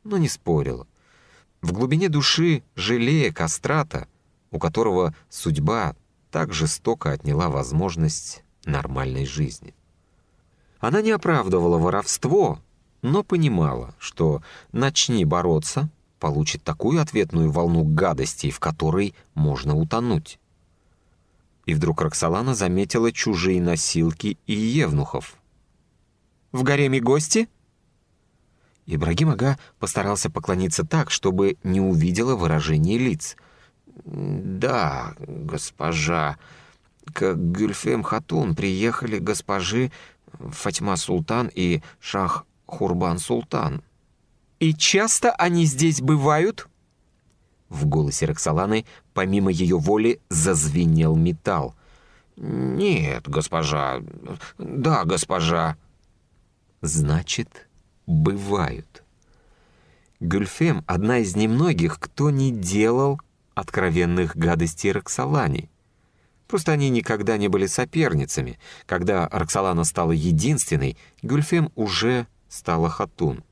но не спорила. В глубине души жалея кастрата, у которого судьба так жестоко отняла возможность нормальной жизни. Она не оправдывала воровство, но понимала, что «начни бороться» получит такую ответную волну гадостей, в которой можно утонуть. и вдруг Роксолана заметила чужие носилки и евнухов. «В гареме гости?» Ибрагим Ага постарался поклониться так, чтобы не увидела выражение лиц. «Да, госпожа, к Гюльфем Хатун приехали госпожи Фатьма Султан и Шах Хурбан Султан». «И часто они здесь бывают?» В голосе Роксоланы, помимо ее воли, зазвенел металл. «Нет, госпожа. Да, госпожа». «Значит, бывают». Гюльфем — одна из немногих, кто не делал откровенных гадостей Роксолане. Просто они никогда не были соперницами. Когда Роксолана стала единственной, Гюльфем уже стала хатун.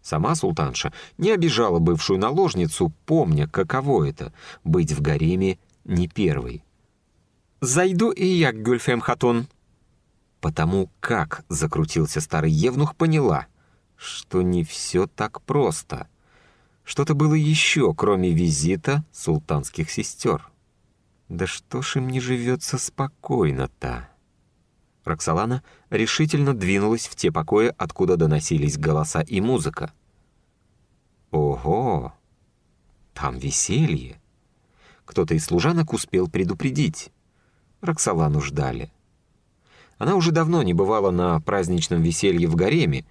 Сама султанша не обижала бывшую наложницу, помня, каково это — быть в гареме не первой. «Зайду и я к Гюльфем Хатун». Потому как закрутился старый евнух, поняла, что не все так просто. Что-то было еще, кроме визита султанских сестер. Да что ж им не живется спокойно-то? Роксолана решительно двинулась в те покои, откуда доносились голоса и музыка. Ого! Там веселье! Кто-то из служанок успел предупредить. Роксолану ждали. Она уже давно не бывала на праздничном веселье в гареме,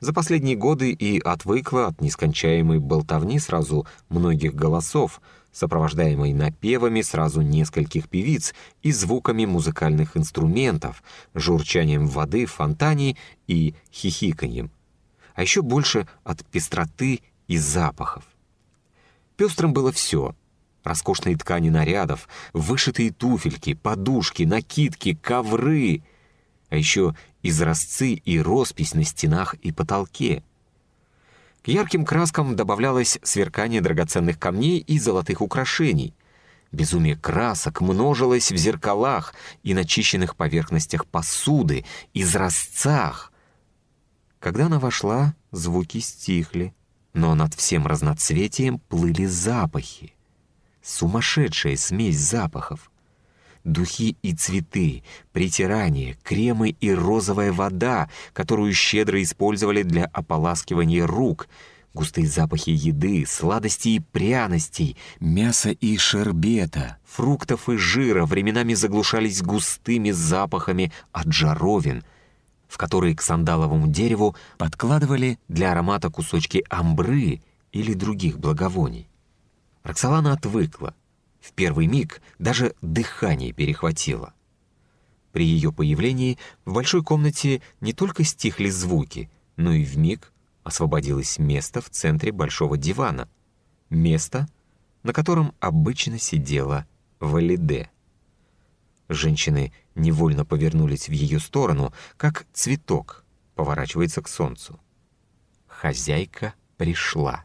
за последние годы и отвыкла от нескончаемой болтовни сразу многих голосов, сопровождаемой напевами сразу нескольких певиц и звуками музыкальных инструментов, журчанием воды в фонтане и хихиканьем. А еще больше от пестроты и запахов. Пестрым было все — роскошные ткани нарядов, вышитые туфельки, подушки, накидки, ковры, а еще изразцы и роспись на стенах и потолке — к ярким краскам добавлялось сверкание драгоценных камней и золотых украшений. Безумие красок множилось в зеркалах и начищенных поверхностях посуды, изразцах. Когда она вошла, звуки стихли, но над всем разноцветием плыли запахи. Сумасшедшая смесь запахов — духи и цветы, притирание, кремы и розовая вода, которую щедро использовали для ополаскивания рук, густые запахи еды, сладостей и пряностей, мяса и шербета, фруктов и жира временами заглушались густыми запахами от жаровин, в которые к сандаловому дереву подкладывали для аромата кусочки амбры или других благовоний. Роксолана отвыкла — в первый миг даже дыхание перехватило. При ее появлении в большой комнате не только стихли звуки, но и в миг освободилось место в центре большого дивана. Место, на котором обычно сидела Валиде. Женщины невольно повернулись в ее сторону, как цветок поворачивается к солнцу. Хозяйка пришла.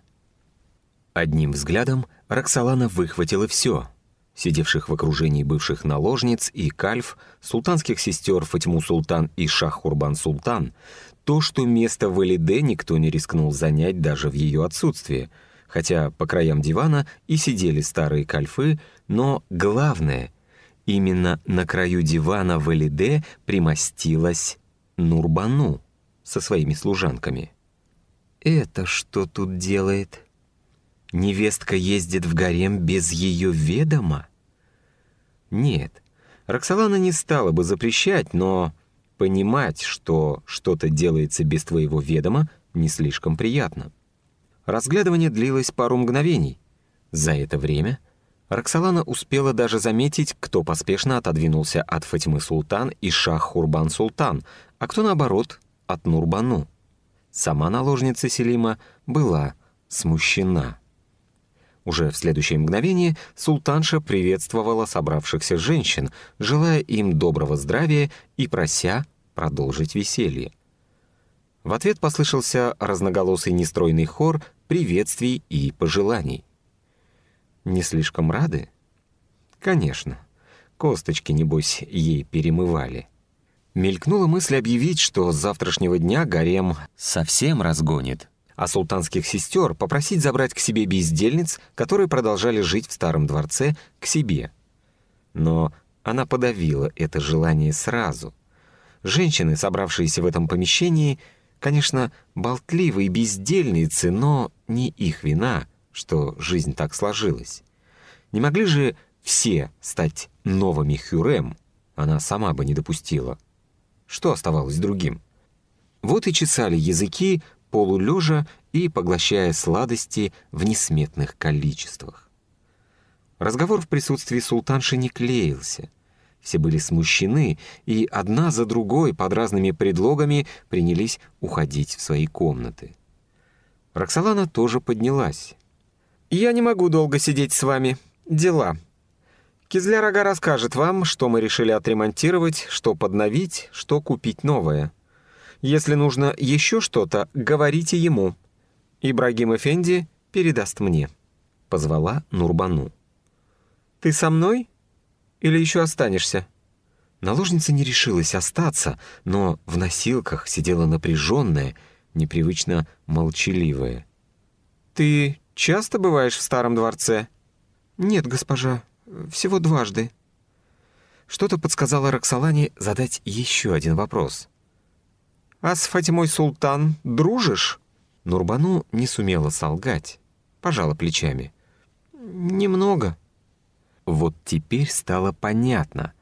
Одним взглядом Роксолана выхватила все. Сидевших в окружении бывших наложниц и кальф, султанских сестер Фатьму Султан и Шах-Хурбан Султан, то, что место в Элиде никто не рискнул занять даже в ее отсутствие, хотя по краям дивана и сидели старые кальфы, но главное, именно на краю дивана в Элиде примостилась Нурбану со своими служанками. «Это что тут делает?» Невестка ездит в гарем без ее ведома? Нет, Роксолана не стала бы запрещать, но понимать, что что-то делается без твоего ведома, не слишком приятно. Разглядывание длилось пару мгновений. За это время Роксолана успела даже заметить, кто поспешно отодвинулся от Фатимы Султан и Шах Хурбан Султан, а кто, наоборот, от Нурбану. Сама наложница Селима была смущена. Уже в следующее мгновение султанша приветствовала собравшихся женщин, желая им доброго здравия и прося продолжить веселье. В ответ послышался разноголосый нестройный хор приветствий и пожеланий. Не слишком рады? Конечно. Косточки, небось, ей перемывали. Мелькнула мысль объявить, что с завтрашнего дня гарем совсем разгонит а султанских сестер попросить забрать к себе бездельниц, которые продолжали жить в старом дворце, к себе. Но она подавила это желание сразу. Женщины, собравшиеся в этом помещении, конечно, болтливые бездельницы, но не их вина, что жизнь так сложилась. Не могли же все стать новыми Хюрем, она сама бы не допустила. Что оставалось другим? Вот и чесали языки, полулежа и поглощая сладости в несметных количествах. Разговор в присутствии султанши не клеился. Все были смущены, и одна за другой под разными предлогами принялись уходить в свои комнаты. Роксолана тоже поднялась. «Я не могу долго сидеть с вами. Дела. Кизляр-ага расскажет вам, что мы решили отремонтировать, что подновить, что купить новое. Если нужно еще что-то, говорите ему. Ибрагим Эфенди передаст мне», — позвала Нурбану. «Ты со мной? Или еще останешься?» Наложница не решилась остаться, но в носилках сидела напряженная, непривычно молчаливая. «Ты часто бываешь в старом дворце?» «Нет, госпожа, всего дважды». Что-то подсказало Роксолане задать еще один вопрос. «А с Фатимой Султан дружишь?» Нурбану не сумела солгать, пожала плечами. «Немного». Вот теперь стало понятно,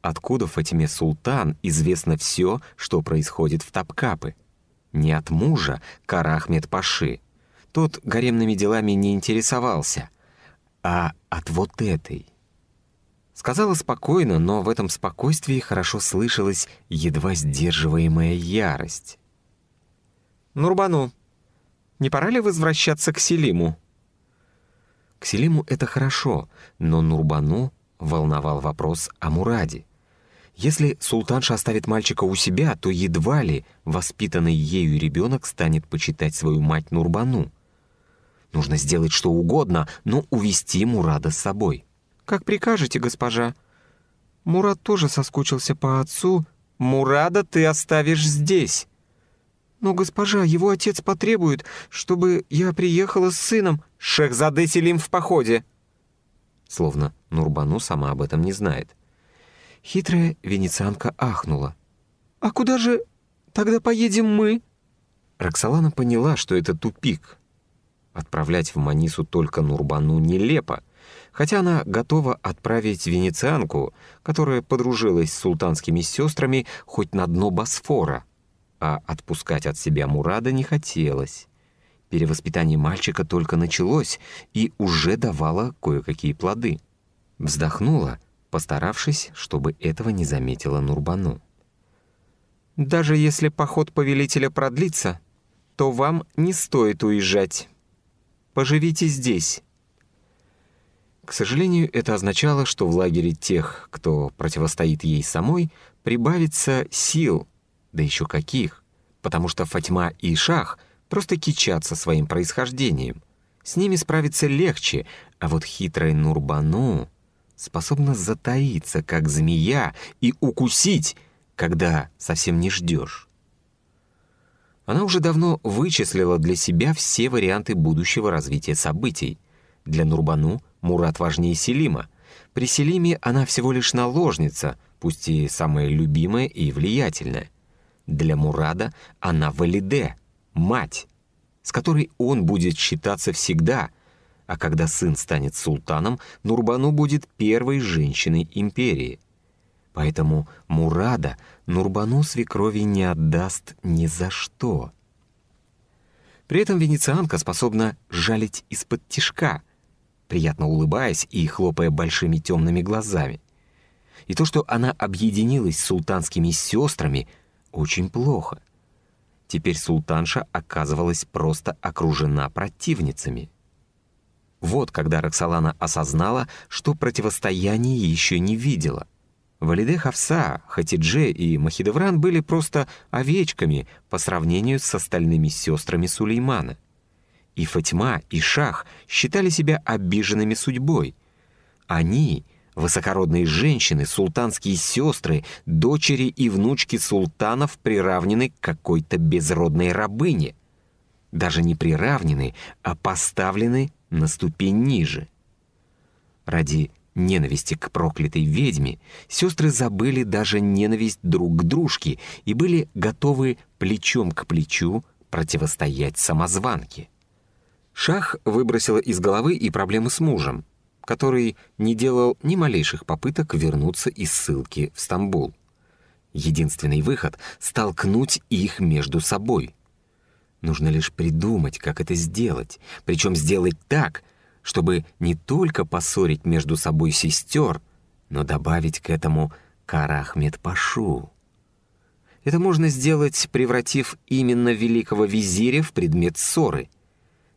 откуда Фатиме Султан известно все, что происходит в Тапкапы. Не от мужа Карахмед Паши. Тот гаремными делами не интересовался, а от вот этой. Сказала спокойно, но в этом спокойствии хорошо слышалась едва сдерживаемая ярость. «Нурбану, не пора ли возвращаться к Селиму?» К Селиму это хорошо, но Нурбану волновал вопрос о Мураде. Если султанша оставит мальчика у себя, то едва ли воспитанный ею ребенок станет почитать свою мать Нурбану. Нужно сделать что угодно, но увести Мурада с собой. «Как прикажете, госпожа. Мурад тоже соскучился по отцу. Мурада ты оставишь здесь. Но, госпожа, его отец потребует, чтобы я приехала с сыном. Шехзаде Селим в походе!» Словно Нурбану сама об этом не знает. Хитрая венецианка ахнула. «А куда же тогда поедем мы?» Роксолана поняла, что это тупик. Отправлять в Манису только Нурбану нелепо, хотя она готова отправить венецианку, которая подружилась с султанскими сестрами, хоть на дно Босфора, а отпускать от себя Мурада не хотелось. Перевоспитание мальчика только началось и уже давало кое-какие плоды. Вздохнула, постаравшись, чтобы этого не заметила Нурбану. «Даже если поход повелителя продлится, то вам не стоит уезжать. Поживите здесь». К сожалению, это означало, что в лагере тех, кто противостоит ей самой, прибавится сил, да еще каких, потому что Фатьма и Шах просто кичатся своим происхождением. С ними справиться легче, а вот хитрая Нурбану способна затаиться, как змея, и укусить, когда совсем не ждешь. Она уже давно вычислила для себя все варианты будущего развития событий. Для Нурбану Мурат важнее Селима. При Селиме она всего лишь наложница, пусть и самая любимая и влиятельная. Для Мурада она Валиде, мать, с которой он будет считаться всегда, а когда сын станет султаном, Нурбану будет первой женщиной империи. Поэтому Мурада Нурбану свекрови не отдаст ни за что. При этом венецианка способна жалить из-под тишка, приятно улыбаясь и хлопая большими темными глазами. И то, что она объединилась с султанскими сестрами, очень плохо. Теперь султанша оказывалась просто окружена противницами. Вот когда Роксолана осознала, что противостояние еще не видела. Валиде Хавса, Хатидже и Махидевран были просто овечками по сравнению с остальными сестрами Сулеймана. И Фатьма, и Шах считали себя обиженными судьбой. Они — Высокородные женщины, султанские сестры, дочери и внучки султанов приравнены к какой-то безродной рабыне. Даже не приравнены, а поставлены на ступень ниже. Ради ненависти к проклятой ведьме, сестры забыли даже ненависть друг к дружке и были готовы плечом к плечу противостоять самозванке. Шах выбросила из головы и проблемы с мужем, который не делал ни малейших попыток вернуться из ссылки в Стамбул. Единственный выход — столкнуть их между собой. Нужно лишь придумать, как это сделать, причем сделать так, чтобы не только поссорить между собой сестер, но добавить к этому Карахмед Пашу. Это можно сделать, превратив именно великого визиря в предмет ссоры.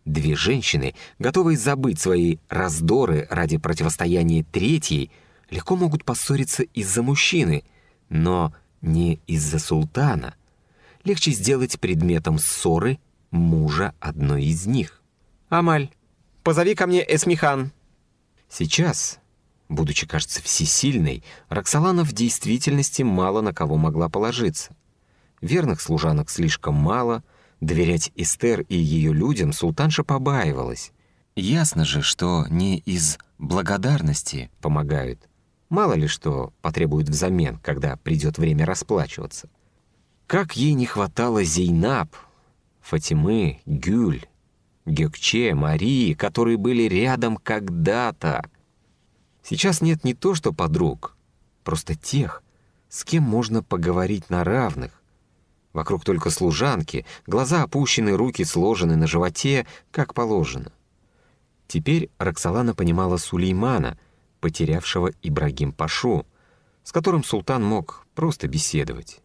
Две женщины, готовые забыть свои раздоры ради противостояния третьей, легко могут поссориться из-за мужчины, но не из-за султана. Легче сделать предметом ссоры мужа одной из них. «Амаль, позови ко мне Эсмихан». Сейчас, будучи, кажется, всесильной, Роксолана в действительности мало на кого могла положиться. Верных служанок слишком мало, доверять Эстер и ее людям султанша побаивалась. Ясно же, что не из благодарности помогают. Мало ли что потребуют взамен, когда придет время расплачиваться. Как ей не хватало Зейнаб, Фатимы, Гюль, Гёкче, Марии, которые были рядом когда-то. Сейчас нет не то что подруг, просто тех, с кем можно поговорить на равных. Вокруг только служанки, глаза опущены, руки сложены на животе, как положено. Теперь Роксолана понимала Сулеймана — потерявшего Ибрагим Пашу, с которым султан мог просто беседовать.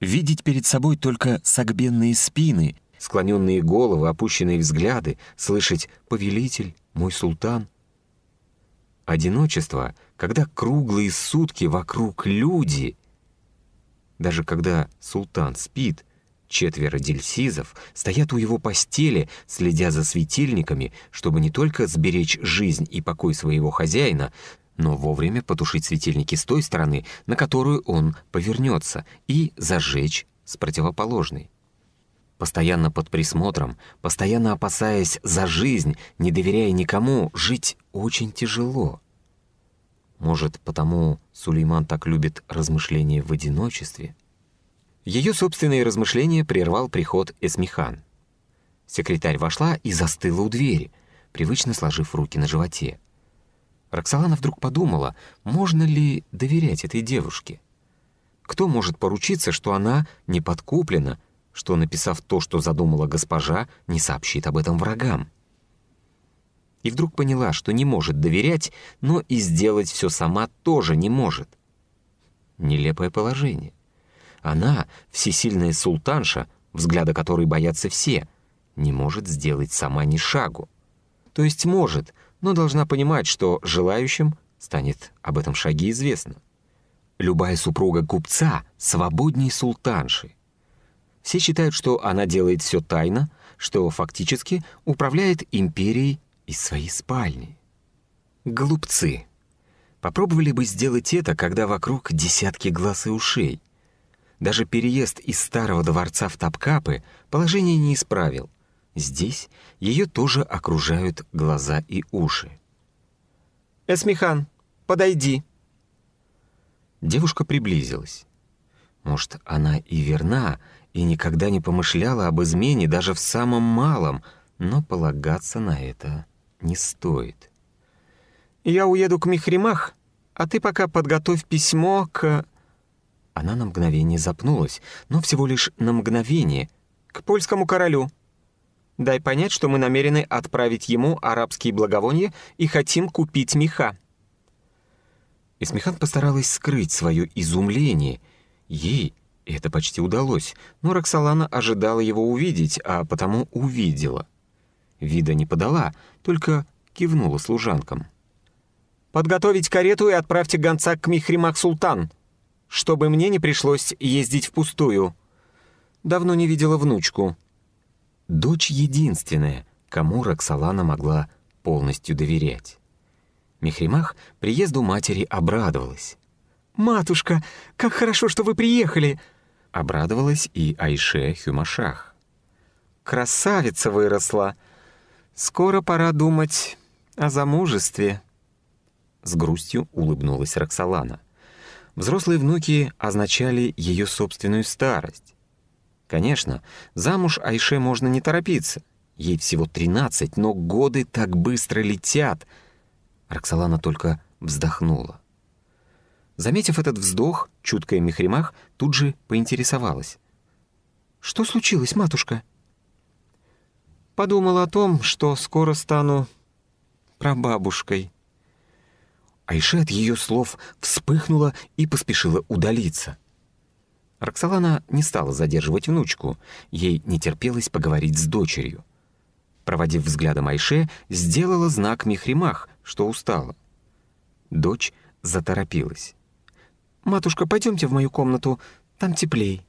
Видеть перед собой только согбенные спины, склоненные головы, опущенные взгляды, слышать «повелитель, мой султан». Одиночество, когда круглые сутки вокруг люди, даже когда султан спит — Четверо дельсизов стоят у его постели, следя за светильниками, чтобы не только сберечь жизнь и покой своего хозяина, но вовремя потушить светильники с той стороны, на которую он повернется, и зажечь с противоположной. Постоянно под присмотром, постоянно опасаясь за жизнь, не доверяя никому, жить очень тяжело. Может, потому Сулейман так любит размышления в одиночестве? Ее собственные размышления прервал приход Эсмихан. Секретарь вошла и застыла у двери, привычно сложив руки на животе. Роксолана вдруг подумала, можно ли доверять этой девушке. Кто может поручиться, что она не подкуплена, что, написав то, что задумала госпожа, не сообщит об этом врагам? И вдруг поняла, что не может доверять, но и сделать все сама тоже не может. Нелепое положение. Она, всесильная султанша, взгляда которой боятся все, не может сделать сама ни шагу. То есть может, но должна понимать, что желающим станет об этом шаге известно. Любая супруга купца свободней султанши. Все считают, что она делает все тайно, что фактически управляет империей из своей спальни. Глупцы. Попробовали бы сделать это, когда вокруг десятки глаз и ушей — даже переезд из старого дворца в Тапкапы положение не исправил. Здесь ее тоже окружают глаза и уши. «Эсмихан, подойди!» Девушка приблизилась. Может, она и верна, и никогда не помышляла об измене даже в самом малом, но полагаться на это не стоит. «Я уеду к Михримах, а ты пока подготовь письмо к...» Она на мгновение запнулась, но всего лишь на мгновение. «К польскому королю. Дай понять, что мы намерены отправить ему арабские благовония и хотим купить меха». Исмехан постаралась скрыть свое изумление. Ей это почти удалось, но Роксолана ожидала его увидеть, а потому увидела. Вида не подала, только кивнула служанкам. «Подготовить карету и отправьте гонца к Михримах Султан», чтобы мне не пришлось ездить впустую. Давно не видела внучку». Дочь единственная, кому Роксолана могла полностью доверять. Мехримах приезду матери обрадовалась. «Матушка, как хорошо, что вы приехали!» Обрадовалась и Айше Хюмашах. «Красавица выросла! Скоро пора думать о замужестве». — с грустью улыбнулась Роксолана. Взрослые внуки означали ее собственную старость. Конечно, замуж Айше можно не торопиться. Ей всего тринадцать, но годы так быстро летят. Роксолана только вздохнула. Заметив этот вздох, чуткая Мехримах тут же поинтересовалась. «Что случилось, матушка?» «Подумала о том, что скоро стану прабабушкой». Айше от ее слов вспыхнула и поспешила удалиться. Роксолана не стала задерживать внучку, ей не терпелось поговорить с дочерью. Проводив взглядом Айше, сделала знак Михримах, что устала. Дочь заторопилась. «Матушка, пойдемте в мою комнату, там теплей».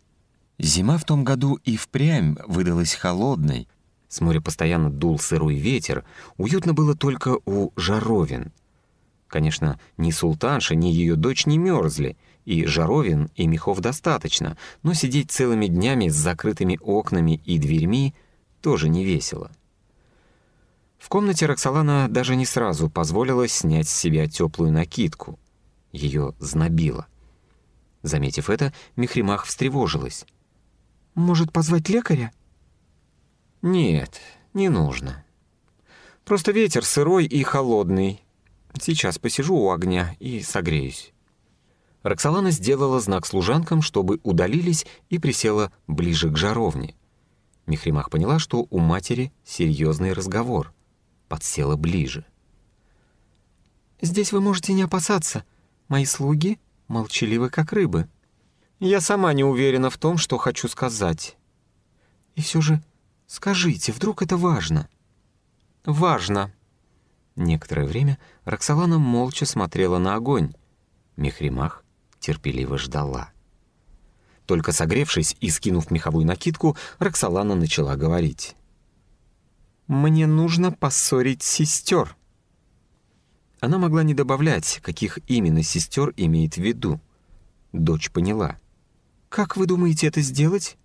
Зима в том году и впрямь выдалась холодной. С моря постоянно дул сырой ветер, уютно было только у жаровин. Конечно, ни султанша, ни ее дочь не мерзли, и жаровин, и мехов достаточно, но сидеть целыми днями с закрытыми окнами и дверьми тоже не весело. В комнате Роксолана даже не сразу позволила снять с себя теплую накидку. Ее знобило. Заметив это, Мехримах встревожилась. «Может, позвать лекаря?» «Нет, не нужно. Просто ветер сырой и холодный. Сейчас посижу у огня и согреюсь». Роксолана сделала знак служанкам, чтобы удалились, и присела ближе к жаровне. Мехримах поняла, что у матери серьезный разговор. Подсела ближе. «Здесь вы можете не опасаться. Мои слуги молчаливы, как рыбы. Я сама не уверена в том, что хочу сказать. И все же скажите, вдруг это важно?» «Важно». Некоторое время Роксолана молча смотрела на огонь. Мехримах терпеливо ждала. Только согревшись и скинув меховую накидку, Роксолана начала говорить. «Мне нужно поссорить сестер». Она могла не добавлять, каких именно сестер имеет в виду. Дочь поняла. «Как вы думаете это сделать?»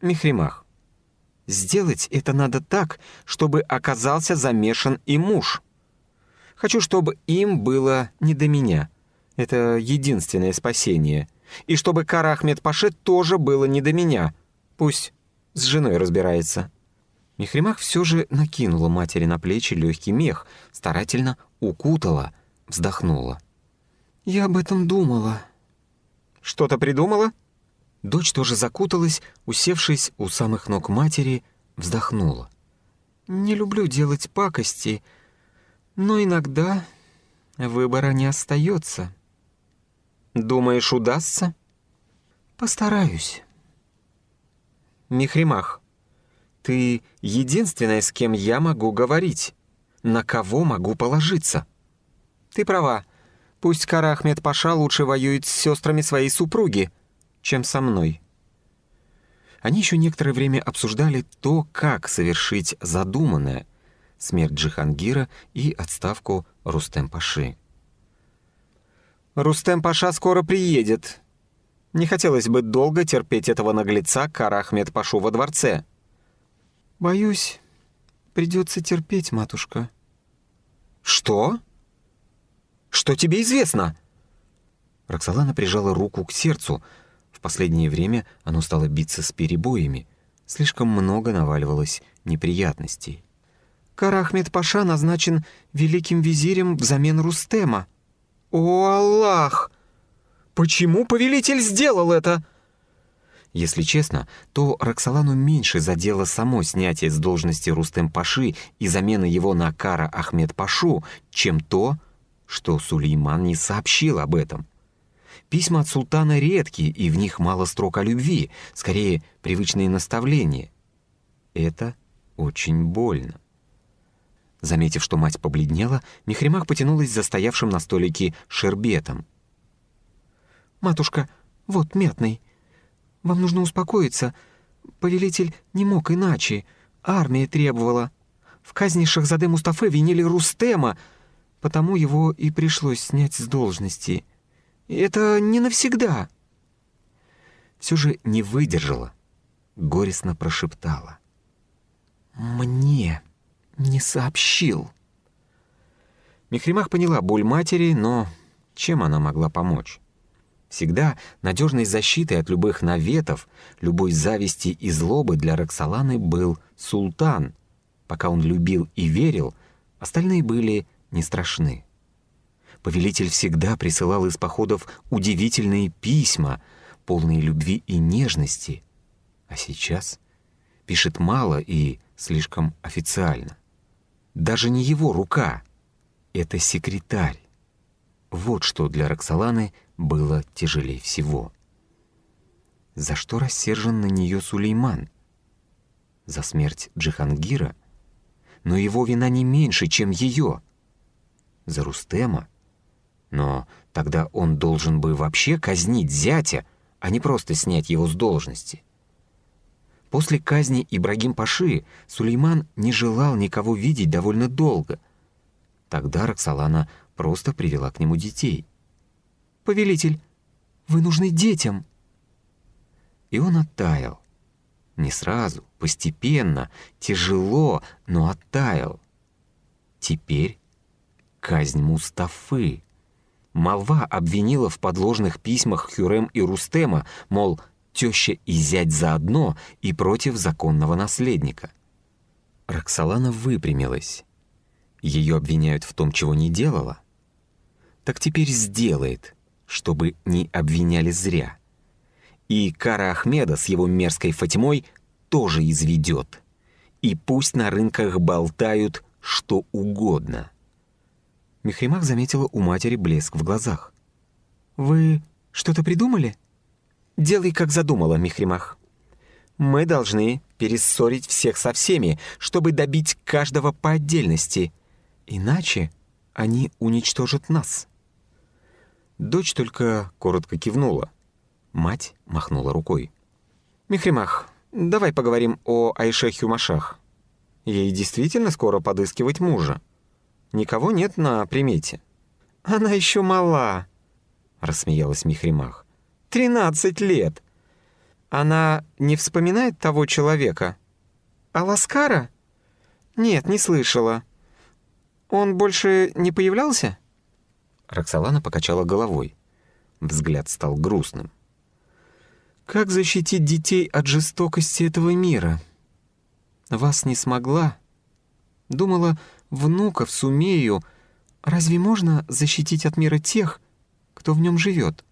«Мехримах». «Сделать это надо так, чтобы оказался замешан и муж. Хочу, чтобы им было не до меня». Это единственное спасение. И чтобы Кара Ахмед Паше тоже было не до меня. Пусть с женой разбирается». Мехримах все же накинула матери на плечи легкий мех, старательно укутала, вздохнула. «Я об этом думала». «Что-то придумала?» Дочь тоже закуталась, усевшись у самых ног матери, вздохнула. «Не люблю делать пакости, но иногда выбора не остается. Думаешь, удастся? Постараюсь. Михримах, ты единственная, с кем я могу говорить. На кого могу положиться? Ты права. Пусть Кара Ахмед Паша лучше воюет с сестрами своей супруги, чем со мной. Они еще некоторое время обсуждали то, как совершить задуманное — смерть Джихангира и отставку Рустем-Паши. Рустем Паша скоро приедет. Не хотелось бы долго терпеть этого наглеца Карахмед Пашу во дворце. Боюсь, придется терпеть, матушка. Что? Что тебе известно? Роксолана прижала руку к сердцу. Последнее время оно стало биться с перебоями. Слишком много наваливалось неприятностей. Карахмед Паша назначен великим визирем взамен Рустема. «О, Аллах! Почему повелитель сделал это?» Если честно, то Роксолану меньше задело само снятие с должности Рустем Паши и замена его на Кара Ахмед Пашу, чем то, что Сулейман не сообщил об этом. Письма от султана редкие, и в них мало строк о любви, скорее привычные наставления. Это очень больно. Заметив, что мать побледнела, Мехримах потянулась за стоявшим на столике шербетом. «Матушка, вот мятный. Вам нужно успокоиться. Повелитель не мог иначе. Армия требовала. В казни Шахзаде Мустафе винили Рустема, потому его и пришлось снять с должности. Это не навсегда». Все же не выдержала, горестно прошептала. «Мне» не сообщил. Мехримах поняла боль матери, но чем она могла помочь? Всегда надежной защитой от любых наветов, любой зависти и злобы для Роксоланы был султан. Пока он любил и верил, остальные были не страшны. Повелитель всегда присылал из походов удивительные письма, полные любви и нежности. А сейчас пишет мало и слишком официально. Даже не его рука, это секретарь. Вот что для Роксоланы было тяжелее всего. За что рассержен на нее Сулейман? За смерть Джихангира? Но его вина не меньше, чем ее. За Рустема? Но тогда он должен бы вообще казнить зятя, а не просто снять его с должности. После казни Ибрагим Паши Сулейман не желал никого видеть довольно долго. Тогда Роксолана просто привела к нему детей. «Повелитель, вы нужны детям!» И он оттаял. Не сразу, постепенно, тяжело, но оттаял. Теперь казнь Мустафы. Молва обвинила в подложных письмах Хюрем и Рустема, мол, теща и зять заодно и против законного наследника. Роксолана выпрямилась. Ее обвиняют в том, чего не делала? Так теперь сделает, чтобы не обвиняли зря. И Кара Ахмеда с его мерзкой Фатимой тоже изведет. И пусть на рынках болтают что угодно. Мехримах заметила у матери блеск в глазах. «Вы что-то придумали?» «Делай, как задумала, Мехримах. Мы должны перессорить всех со всеми, чтобы добить каждого по отдельности. Иначе они уничтожат нас». Дочь только коротко кивнула. Мать махнула рукой. «Мехримах, давай поговорим о Айше Хюмашах. Ей действительно скоро подыскивать мужа. Никого нет на примете». «Она еще мала», — рассмеялась Михримах. «Тринадцать лет. Она не вспоминает того человека? А Ласкара? Нет, не слышала. Он больше не появлялся?» Роксолана покачала головой. Взгляд стал грустным. «Как защитить детей от жестокости этого мира? Вас не смогла. Думала, внуков сумею. Разве можно защитить от мира тех, кто в нем живет?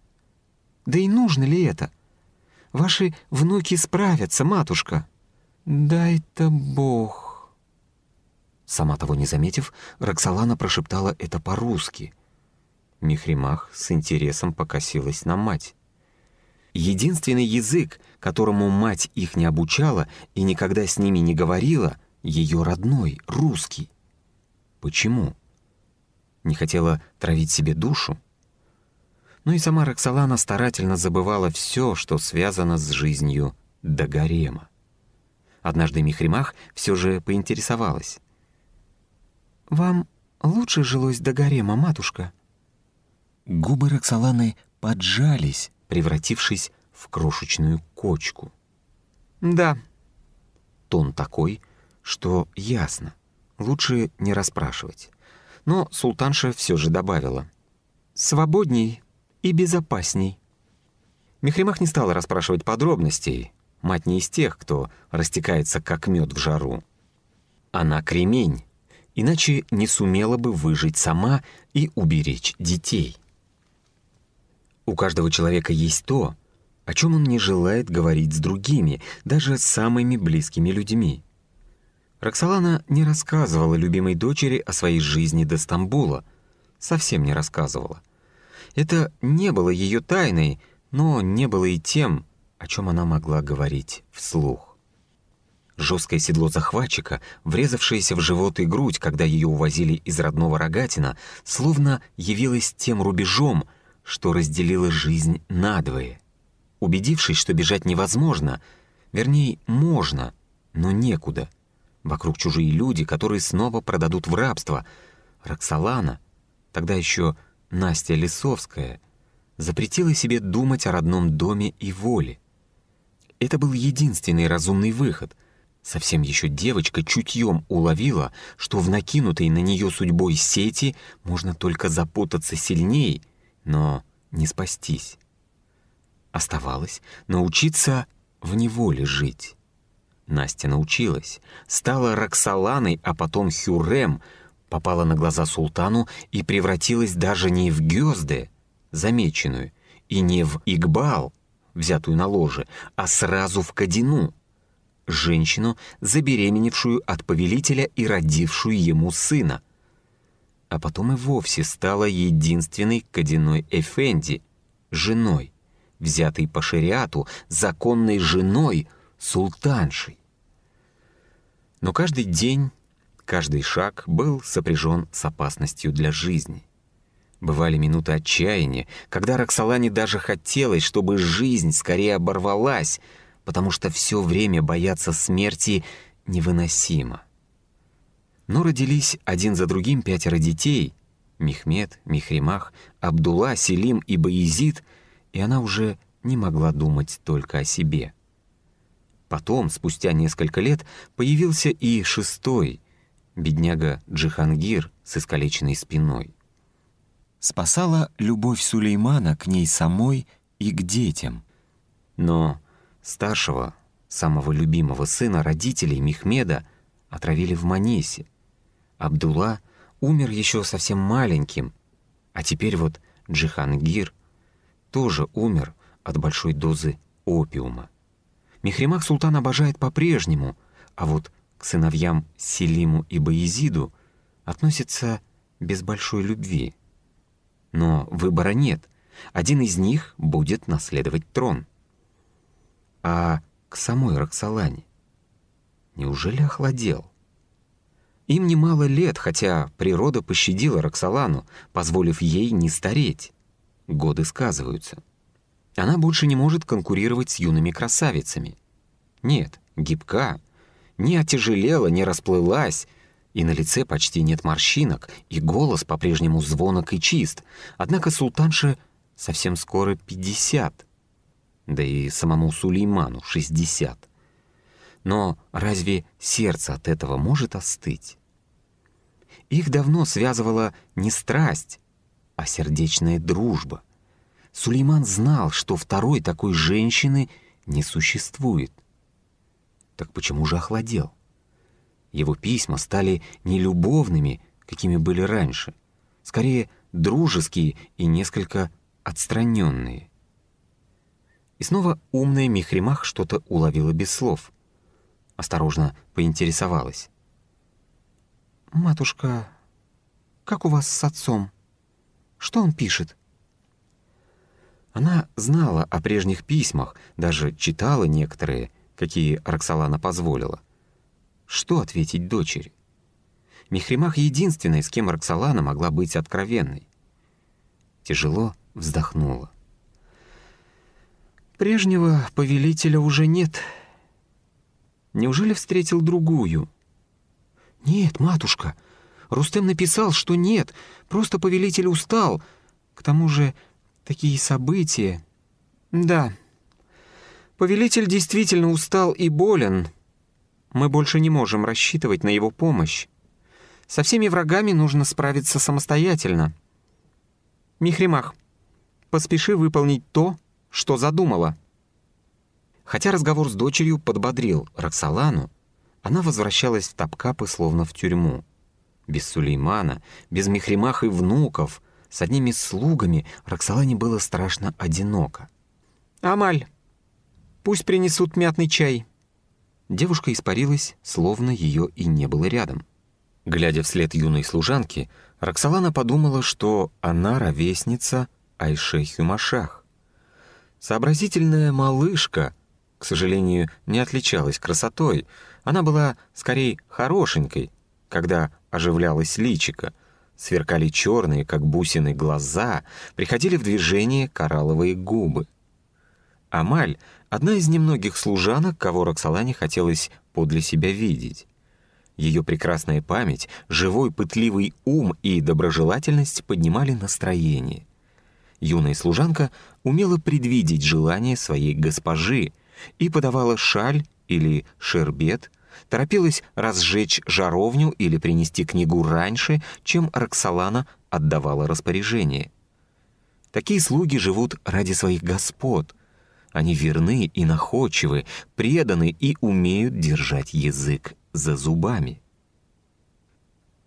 Да и нужно ли это? Ваши внуки справятся, матушка. Дай-то Бог». Сама того не заметив, Роксолана прошептала это по-русски — Михримах с интересом покосилась на мать. Единственный язык, которому мать их не обучала и никогда с ними не говорила, ее родной, русский. Почему? Не хотела травить себе душу? Ну и сама Роксолана старательно забывала все, что связано с жизнью до гарема. Однажды Михримах все же поинтересовалась. «Вам лучше жилось до гарема, матушка?» Губы Роксоланы поджались, превратившись в крошечную кочку. «Да». Тон такой, что ясно. Лучше не расспрашивать. Но султанша все же добавила. «Свободней и безопасней». Мехримах не стала расспрашивать подробностей. Мать не из тех, кто растекается как мед в жару. Она кремень, иначе не сумела бы выжить сама и уберечь детей. У каждого человека есть то, о чем он не желает говорить с другими, даже с самыми близкими людьми. Роксолана не рассказывала любимой дочери о своей жизни до Стамбула. Совсем не рассказывала. Это не было ее тайной, но не было и тем, о чем она могла говорить вслух. Жесткое седло захватчика, врезавшееся в живот и грудь, когда ее увозили из родного Рогатина, словно явилось тем рубежом, что разделило жизнь надвое. Убедившись, что бежать невозможно, вернее, можно, но некуда. Вокруг чужие люди, которые снова продадут в рабство. Роксолана, тогда еще Настя Лисовская, запретила себе думать о родном доме и воле. Это был единственный разумный выход, Совсем еще девочка чутьем уловила, что в накинутой на нее судьбой сети можно только запутаться сильней, но не спастись. Оставалось научиться в неволе жить. Настя научилась, стала Роксоланой, а потом Хюррем, попала на глаза султану и превратилась даже не в Гёзде, замеченную, и не в Игбал, взятую на ложе, а сразу в Кадину, женщину, забеременевшую от повелителя и родившую ему сына. А потом и вовсе стала единственной Кадиной Эфенди, женой, взятой по шариату, законной женой, султаншей. Но каждый день, каждый шаг был сопряжен с опасностью для жизни. Бывали минуты отчаяния, когда Роксолане даже хотелось, чтобы жизнь скорее оборвалась, потому что все время бояться смерти невыносимо. Но родились один за другим пятеро детей — Мехмед, Михримах, Абдулла, Селим и Баизид, и она уже не могла думать только о себе. Потом, спустя несколько лет, появился и шестой, бедняга Джихангир с искалеченной спиной спасала любовь Сулеймана к ней самой и к детям. Но старшего, самого любимого сына родителей Мехмеда отравили в Манисе. Абдулла умер еще совсем маленьким, а теперь вот Джихангир тоже умер от большой дозы опиума. Мехримах султан обожает по-прежнему, а вот к сыновьям Селиму и Баизиду относится без большой любви. Но выбора нет. Один из них будет наследовать трон. А к самой Роксолане? Неужели охладел? Им немало лет, хотя природа пощадила Роксолану, позволив ей не стареть. Годы сказываются. Она больше не может конкурировать с юными красавицами. Нет, гибка, не отяжелела, не расплылась, и на лице почти нет морщинок, и голос по-прежнему звонок и чист. Однако султанше совсем скоро пятьдесят, да и самому Сулейману шестьдесят. Но разве сердце от этого может остыть? Их давно связывала не страсть, а сердечная дружба. Сулейман знал, что второй такой женщины не существует. Так почему же охладел? Его письма стали не любовными, какими были раньше, скорее дружеские и несколько отстраненные. И снова умная Михримах что-то уловила без слов. Осторожно поинтересовалась. «Матушка, как у вас с отцом? Что он пишет?» Она знала о прежних письмах, даже читала некоторые, какие Роксолана позволила — что ответить дочери? Мехримах единственная, с кем Роксолана могла быть откровенной. Тяжело вздохнула. Прежнего повелителя уже нет. Неужели встретил другую? Нет, матушка. Рустем написал, что нет. Просто повелитель устал. К тому же такие события... Да, повелитель действительно устал и болен, — мы больше не можем рассчитывать на его помощь. Со всеми врагами нужно справиться самостоятельно. Михримах, поспеши выполнить то, что задумала». Хотя разговор с дочерью подбодрил Роксолану, она возвращалась в Топкапы словно в тюрьму. Без Сулеймана, без Михримах и внуков, с одними слугами Роксолане было страшно одиноко. «Амаль, пусть принесут мятный чай», Девушка испарилась, словно ее и не было рядом. Глядя вслед юной служанки, Роксолана подумала, что она ровесница Айше Хюмашах. Сообразительная малышка, к сожалению, не отличалась красотой. Она была скорее хорошенькой, когда оживлялась личика. Сверкали черные, как бусины, глаза, приходили в движение коралловые губы. Амаль Одна из немногих служанок, кого Роксолане хотелось подле себя видеть. Ее прекрасная память, живой пытливый ум и доброжелательность поднимали настроение. Юная служанка умела предвидеть желание своей госпожи и подавала шаль или шербет, торопилась разжечь жаровню или принести книгу раньше, чем Роксолана отдавала распоряжение. Такие слуги живут ради своих господ. Они верны и находчивы, преданы и умеют держать язык за зубами.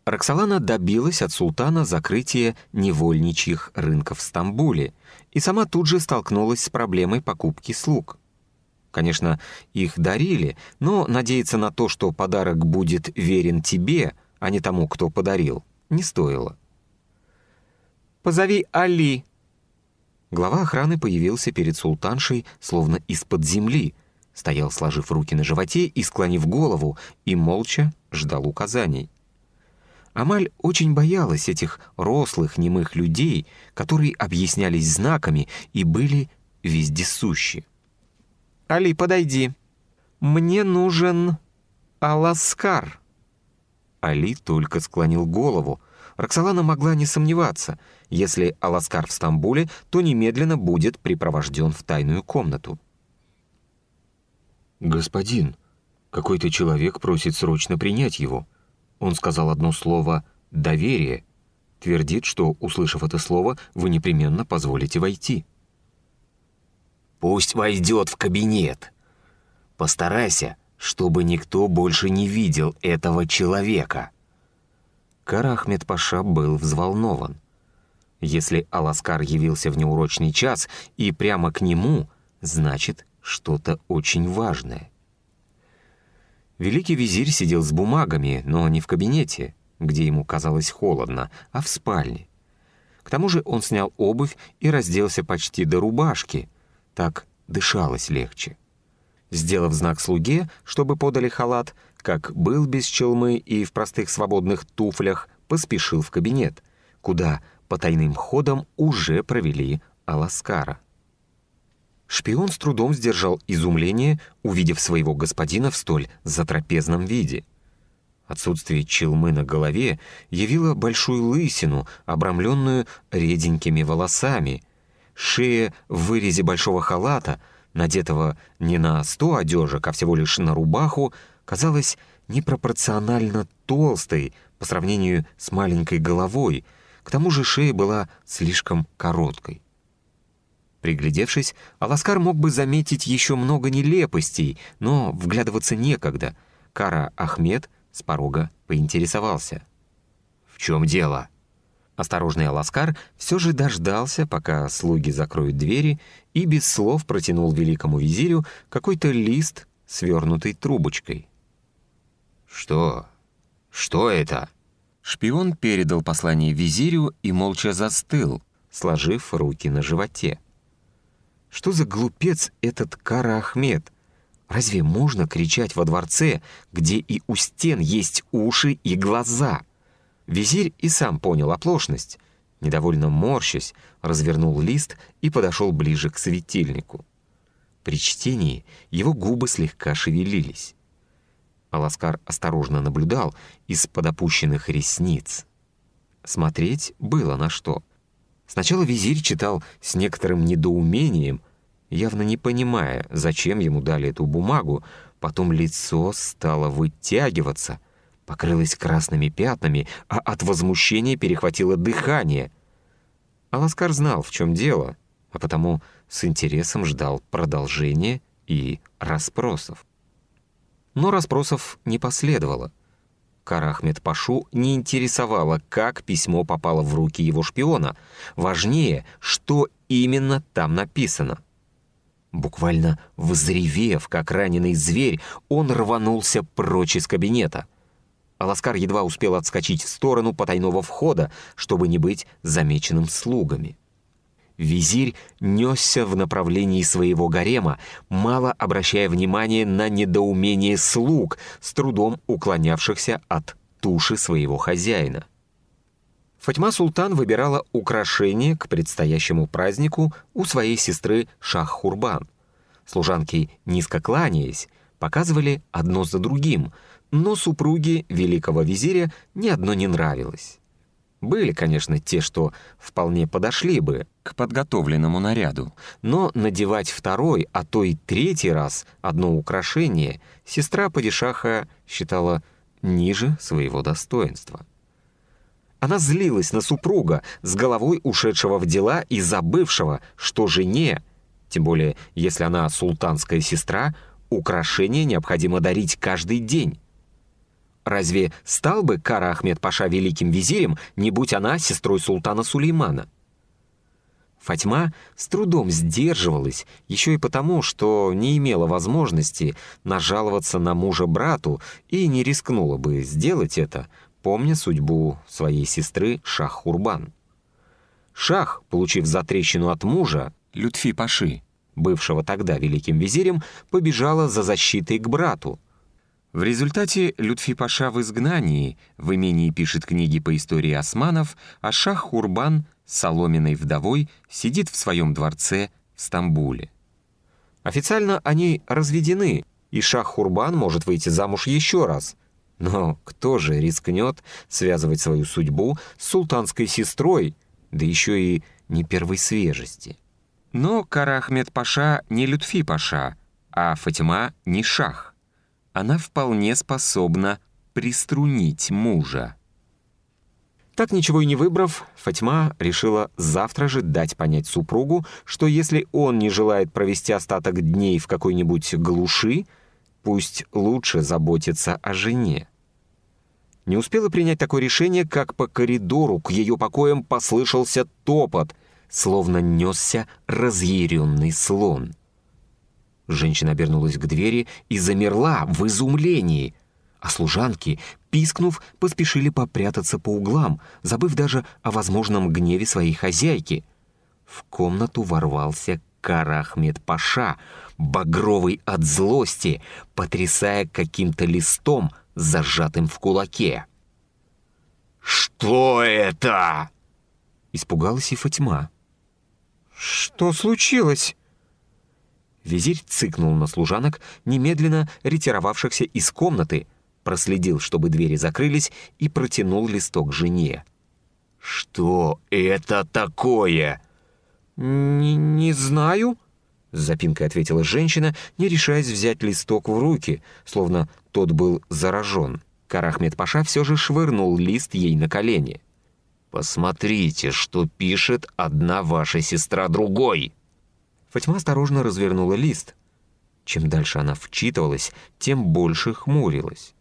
Роксолана добилась от султана закрытия невольничьих рынков в Стамбуле и сама тут же столкнулась с проблемой покупки слуг. Конечно, их дарили, но надеяться на то, что подарок будет верен тебе, а не тому, кто подарил, не стоило. «Позови Али!» Глава охраны появился перед султаншей, словно из-под земли, стоял, сложив руки на животе и склонив голову, и молча ждал указаний. Амаль очень боялась этих рослых немых людей, которые объяснялись знаками и были вездесущи. «Али, подойди. Мне нужен Аласкар». Али только склонил голову. Роксолана могла не сомневаться. Если Аласкар в Стамбуле, то немедленно будет припровожден в тайную комнату. «Господин, какой-то человек просит срочно принять его. Он сказал одно слово «доверие». Твердит, что, услышав это слово, вы непременно позволите войти». Пусть войдет в кабинет. Постарайся, чтобы никто больше не видел этого человека». Карахмед Паша был взволнован. Если Аласкар явился в неурочный час и прямо к нему, значит, что-то очень важное. Великий визирь сидел с бумагами, но не в кабинете, где ему казалось холодно, а в спальне. К тому же он снял обувь и разделся почти до рубашки, так дышалось легче. Сделав знак слуге, чтобы подали халат, как был без челмы и в простых свободных туфлях, поспешил в кабинет, куда по тайным ходам уже провели Аласкара. Шпион с трудом сдержал изумление, увидев своего господина в столь затрапезном виде. Отсутствие челмы на голове явило большую лысину, обрамленную реденькими волосами — Шея в вырезе большого халата, надетого не на сто одежек, а всего лишь на рубаху, казалась непропорционально толстой по сравнению с маленькой головой, к тому же шея была слишком короткой. Приглядевшись, Аласкар мог бы заметить еще много нелепостей, но вглядываться некогда. Кара Ахмед с порога поинтересовался. «В чем дело?» Осторожный Аласкар все же дождался, пока слуги закроют двери, и без слов протянул великому визирю какой-то лист, свернутый трубочкой. «Что? Что это?» Шпион передал послание визирю и молча застыл, сложив руки на животе. «Что за глупец этот Кара Ахмед? Разве можно кричать во дворце, где и у стен есть уши и глаза?» Визирь и сам понял оплошность. Недовольно морщась, развернул лист и подошел ближе к светильнику. При чтении его губы слегка шевелились. Аласкар осторожно наблюдал из-под опущенных ресниц. Смотреть было на что. Сначала визирь читал с некоторым недоумением, явно не понимая, зачем ему дали эту бумагу, потом лицо стало вытягиваться, покрылась красными пятнами, а от возмущения перехватило дыхание. Аласкар знал, в чем дело, а потому с интересом ждал продолжения и расспросов. Но расспросов не последовало. Карахмед Пашу не интересовало, как письмо попало в руки его шпиона. Важнее, что именно там написано. Буквально взревев, как раненый зверь, он рванулся прочь из кабинета — Аласкар едва успел отскочить в сторону потайного входа, чтобы не быть замеченным слугами. Визирь несся в направлении своего гарема, мало обращая внимания на недоумение слуг, с трудом уклонявшихся от туши своего хозяина. Фатьма Султан выбирала украшения к предстоящему празднику у своей сестры Шах-Хурбан. Служанки, низко кланяясь, показывали одно за другим — но супруге великого визиря ни одно не нравилось. Были, конечно, те, что вполне подошли бы к подготовленному наряду, но надевать второй, а то и третий раз одно украшение сестра падишаха считала ниже своего достоинства. Она злилась на супруга, с головой ушедшего в дела и забывшего, что жене, тем более если она султанская сестра, украшения необходимо дарить каждый день. Разве стал бы Кара Ахмед Паша великим визирем, не будь она сестрой султана Сулеймана? Фатьма с трудом сдерживалась, еще и потому, что не имела возможности нажаловаться на мужа-брату и не рискнула бы сделать это, помня судьбу своей сестры Шах-Хурбан. Шах, получив затрещину от мужа, Лютфи Паши, бывшего тогда великим визирем, побежала за защитой к брату, в результате Лютфи Паша в изгнании, в имении пишет книги по истории османов, а Шах Хурбан, соломенной вдовой, сидит в своем дворце в Стамбуле. Официально они разведены, и Шах Хурбан может выйти замуж еще раз. Но кто же рискнет связывать свою судьбу с султанской сестрой, да еще и не первой свежести? Но Карахмед Паша не Лютфи Паша, а Фатима не Шах она вполне способна приструнить мужа. Так ничего и не выбрав, Фатьма решила завтра же дать понять супругу, что если он не желает провести остаток дней в какой-нибудь глуши, пусть лучше заботится о жене. Не успела принять такое решение, как по коридору к ее покоям послышался топот, словно несся разъяренный слон. Женщина обернулась к двери и замерла в изумлении. А служанки, пискнув, поспешили попрятаться по углам, забыв даже о возможном гневе своей хозяйки. В комнату ворвался Карахмед Паша, багровый от злости, потрясая каким-то листом, зажатым в кулаке. «Что это?» Испугалась и Фатьма. «Что случилось?» Визирь цыкнул на служанок, немедленно ретировавшихся из комнаты, проследил, чтобы двери закрылись, и протянул листок жене. «Что это такое?» «Не, не знаю», — с запинкой ответила женщина, не решаясь взять листок в руки, словно тот был заражен. Карахмед Паша все же швырнул лист ей на колени. «Посмотрите, что пишет одна ваша сестра другой!» Фатьма осторожно развернула лист. Чем дальше она вчитывалась, тем больше хмурилась.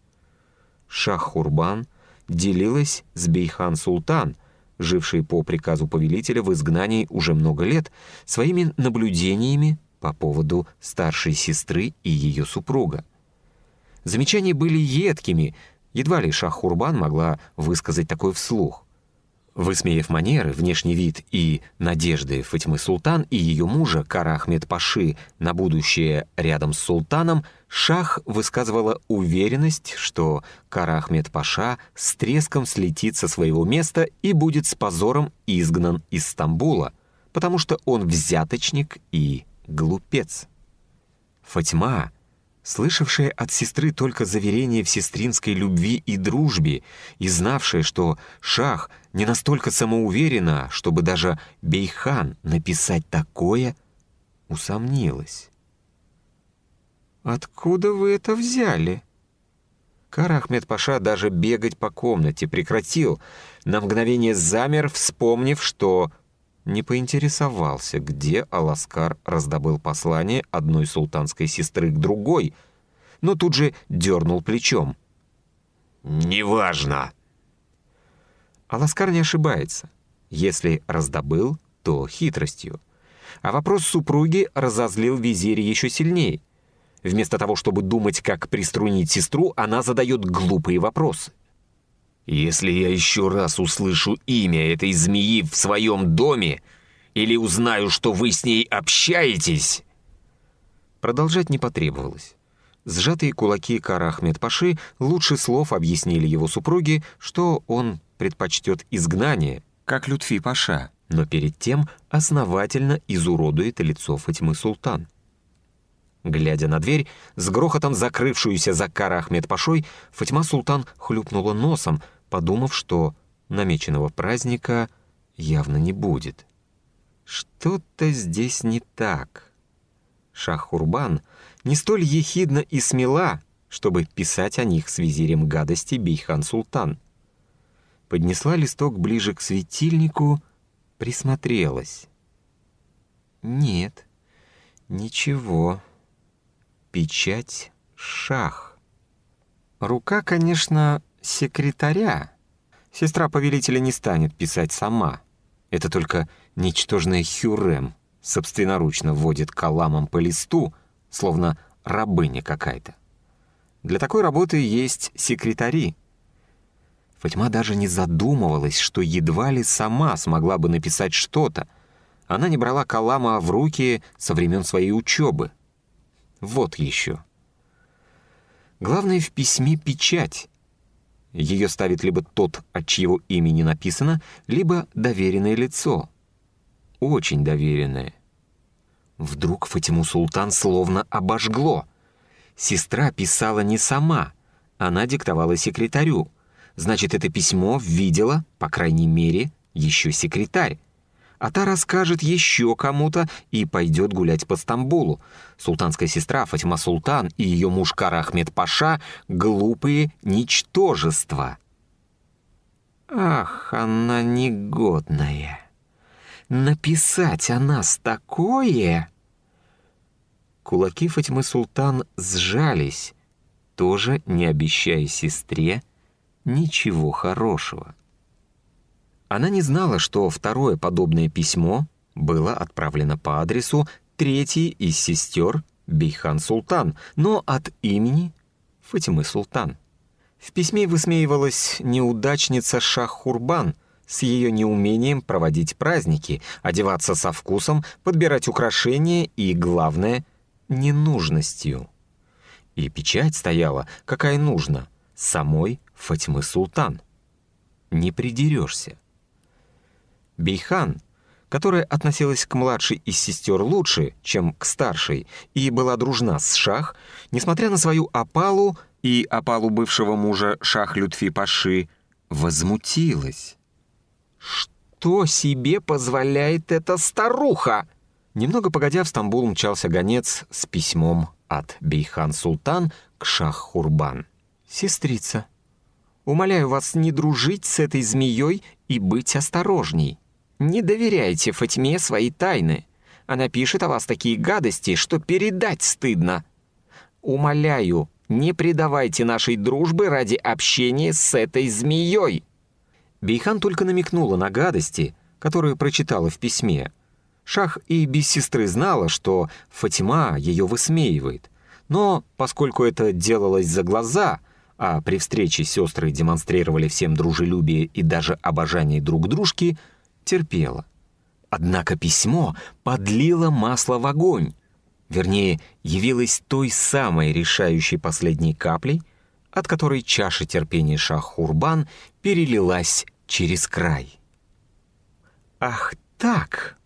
Шах-Хурбан делилась с Бейхан-Султан, живший по приказу повелителя в изгнании уже много лет, своими наблюдениями по поводу старшей сестры и ее супруга. Замечания были едкими, едва ли Шах-Хурбан могла высказать такое вслух. Высмеяв манеры, внешний вид и надежды Фатимы Султан и ее мужа Кара Ахмед Паши на будущее рядом с султаном, Шах высказывала уверенность, что Кара Ахмед Паша с треском слетит со своего места и будет с позором изгнан из Стамбула, потому что он взяточник и глупец. Фатьма слышавшая от сестры только заверение в сестринской любви и дружбе, и знавшая, что Шах не настолько самоуверена, чтобы даже Бейхан написать такое, усомнилась. «Откуда вы это взяли?» Кара Паша даже бегать по комнате прекратил, на мгновение замер, вспомнив, что не поинтересовался, где Аласкар раздобыл послание одной султанской сестры к другой, но тут же дернул плечом. «Неважно!» Аласкар не ошибается. Если раздобыл, то хитростью. А вопрос супруги разозлил визиря еще сильнее. Вместо того, чтобы думать, как приструнить сестру, она задает глупые вопросы. Если я еще раз услышу имя этой змеи в своем доме или узнаю, что вы с ней общаетесь...» Продолжать не потребовалось. Сжатые кулаки Кара Ахмед Паши лучше слов объяснили его супруге, что он предпочтет изгнание, как Лютфи Паша, но перед тем основательно изуродует лицо Фатимы Султан. Глядя на дверь, с грохотом закрывшуюся за Кара Ахмед Пашой, Фатима Султан хлюпнула носом, подумав, что намеченного праздника явно не будет. Что-то здесь не так. Шах-Хурбан не столь ехидна и смела, чтобы писать о них с визирем гадости Бейхан-Султан. Поднесла листок ближе к светильнику, присмотрелась. Нет, ничего. Печать шах. Рука, конечно, секретаря. Сестра повелителя не станет писать сама. Это только ничтожная Хюрем собственноручно вводит каламом по листу, словно рабыня какая-то. Для такой работы есть секретари. Фатьма даже не задумывалась, что едва ли сама смогла бы написать что-то. Она не брала калама в руки со времен своей учебы. Вот еще. Главное в письме печать. Ее ставит либо тот, от чьего имени написано, либо доверенное лицо. Очень доверенное. Вдруг Фатиму Султан словно обожгло. Сестра писала не сама, она диктовала секретарю. Значит, это письмо видела, по крайней мере, еще секретарь а та расскажет еще кому-то и пойдет гулять по Стамбулу. Султанская сестра Фатима Султан и ее муж Кара Ахмед Паша — глупые ничтожества. Ах, она негодная. Написать о нас такое... Кулаки Фатимы Султан сжались, тоже не обещая сестре ничего хорошего. Она не знала, что второе подобное письмо было отправлено по адресу третьей из сестер Бейхан Султан, но от имени Фатимы Султан. В письме высмеивалась неудачница Шах-Хурбан с ее неумением проводить праздники, одеваться со вкусом, подбирать украшения и, главное, ненужностью. И печать стояла, какая нужна, самой Фатимы Султан. Не придерешься. Бейхан, которая относилась к младшей из сестер лучше, чем к старшей, и была дружна с Шах, несмотря на свою опалу и опалу бывшего мужа Шах Лютфи Паши, возмутилась. «Что себе позволяет эта старуха?» Немного погодя, в Стамбул мчался гонец с письмом от Бейхан Султан к Шах Хурбан. «Сестрица, умоляю вас не дружить с этой змеей и быть осторожней. Не доверяйте Фатьме свои тайны. Она пишет о вас такие гадости, что передать стыдно. Умоляю, не предавайте нашей дружбы ради общения с этой змеей». Бейхан только намекнула на гадости, которые прочитала в письме. Шах и без сестры знала, что Фатима ее высмеивает. Но поскольку это делалось за глаза, а при встрече сестры демонстрировали всем дружелюбие и даже обожание друг дружки — терпела. Однако письмо подлило масло в огонь, вернее, явилось той самой решающей последней каплей, от которой чаша терпения Шах-Хурбан перелилась через край. «Ах так!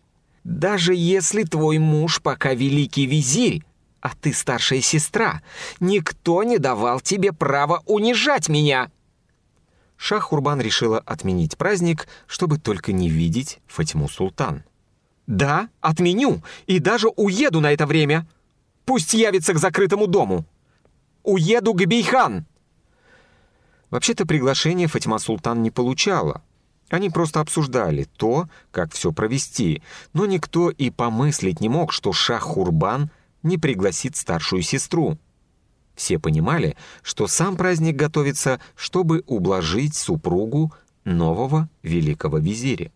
Даже если твой муж пока великий визирь, а ты старшая сестра, никто не давал тебе права унижать меня!» Шах-Хурбан решила отменить праздник, чтобы только не видеть Фатиму Султан. «Да, отменю, и даже уеду на это время. Пусть явится к закрытому дому. Уеду к Бейхан!» Вообще-то приглашение Фатима Султан не получала. Они просто обсуждали то, как все провести, но никто и помыслить не мог, что Шах-Хурбан не пригласит старшую сестру. Все понимали, что сам праздник готовится, чтобы ублажить супругу нового великого визиря.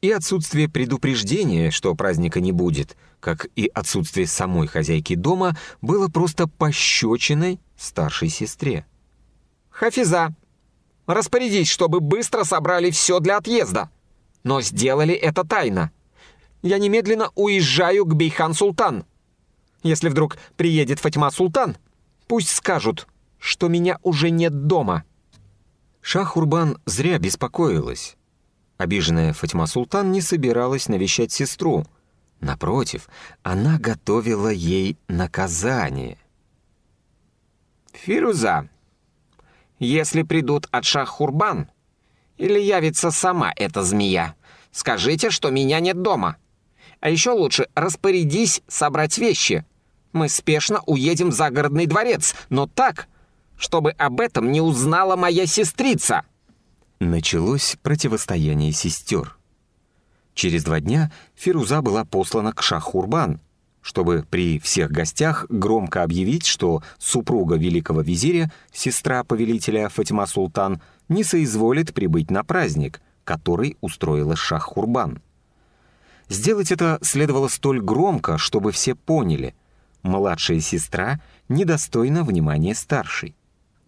И отсутствие предупреждения, что праздника не будет, как и отсутствие самой хозяйки дома, было просто пощечиной старшей сестре. «Хафиза, распорядись, чтобы быстро собрали все для отъезда. Но сделали это тайно. Я немедленно уезжаю к Бейхан-Султан. Если вдруг приедет Фатима Султан, Пусть скажут, что меня уже нет дома». Шах-Урбан зря беспокоилась. Обиженная Фатима Султан не собиралась навещать сестру. Напротив, она готовила ей наказание. «Фируза, если придут от Шах-Хурбан, Или явится сама эта змея. Скажите, что меня нет дома. А еще лучше распорядись собрать вещи. Мы спешно уедем в загородный дворец, но так, чтобы об этом не узнала моя сестрица». Началось противостояние сестер. Через два дня Фируза была послана к Шахурбан, чтобы при всех гостях громко объявить, что супруга великого визиря, сестра повелителя Фатима Султан, не соизволит прибыть на праздник, который устроила Шах-Хурбан. Сделать это следовало столь громко, чтобы все поняли. Младшая сестра недостойна внимания старшей.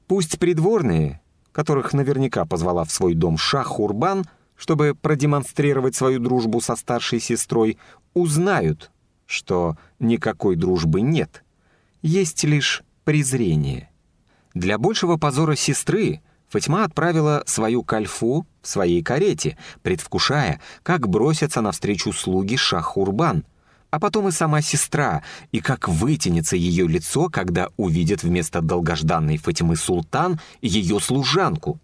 Пусть придворные, которых наверняка позвала в свой дом Шах-Хурбан, чтобы продемонстрировать свою дружбу со старшей сестрой, узнают, что никакой дружбы нет, есть лишь презрение. Для большего позора сестры Фатьма отправила свою кальфу в своей карете, предвкушая, как бросятся навстречу слуги Шахурбан, а потом и сама сестра, и как вытянется ее лицо, когда увидит вместо долгожданной Фатимы Султан ее служанку.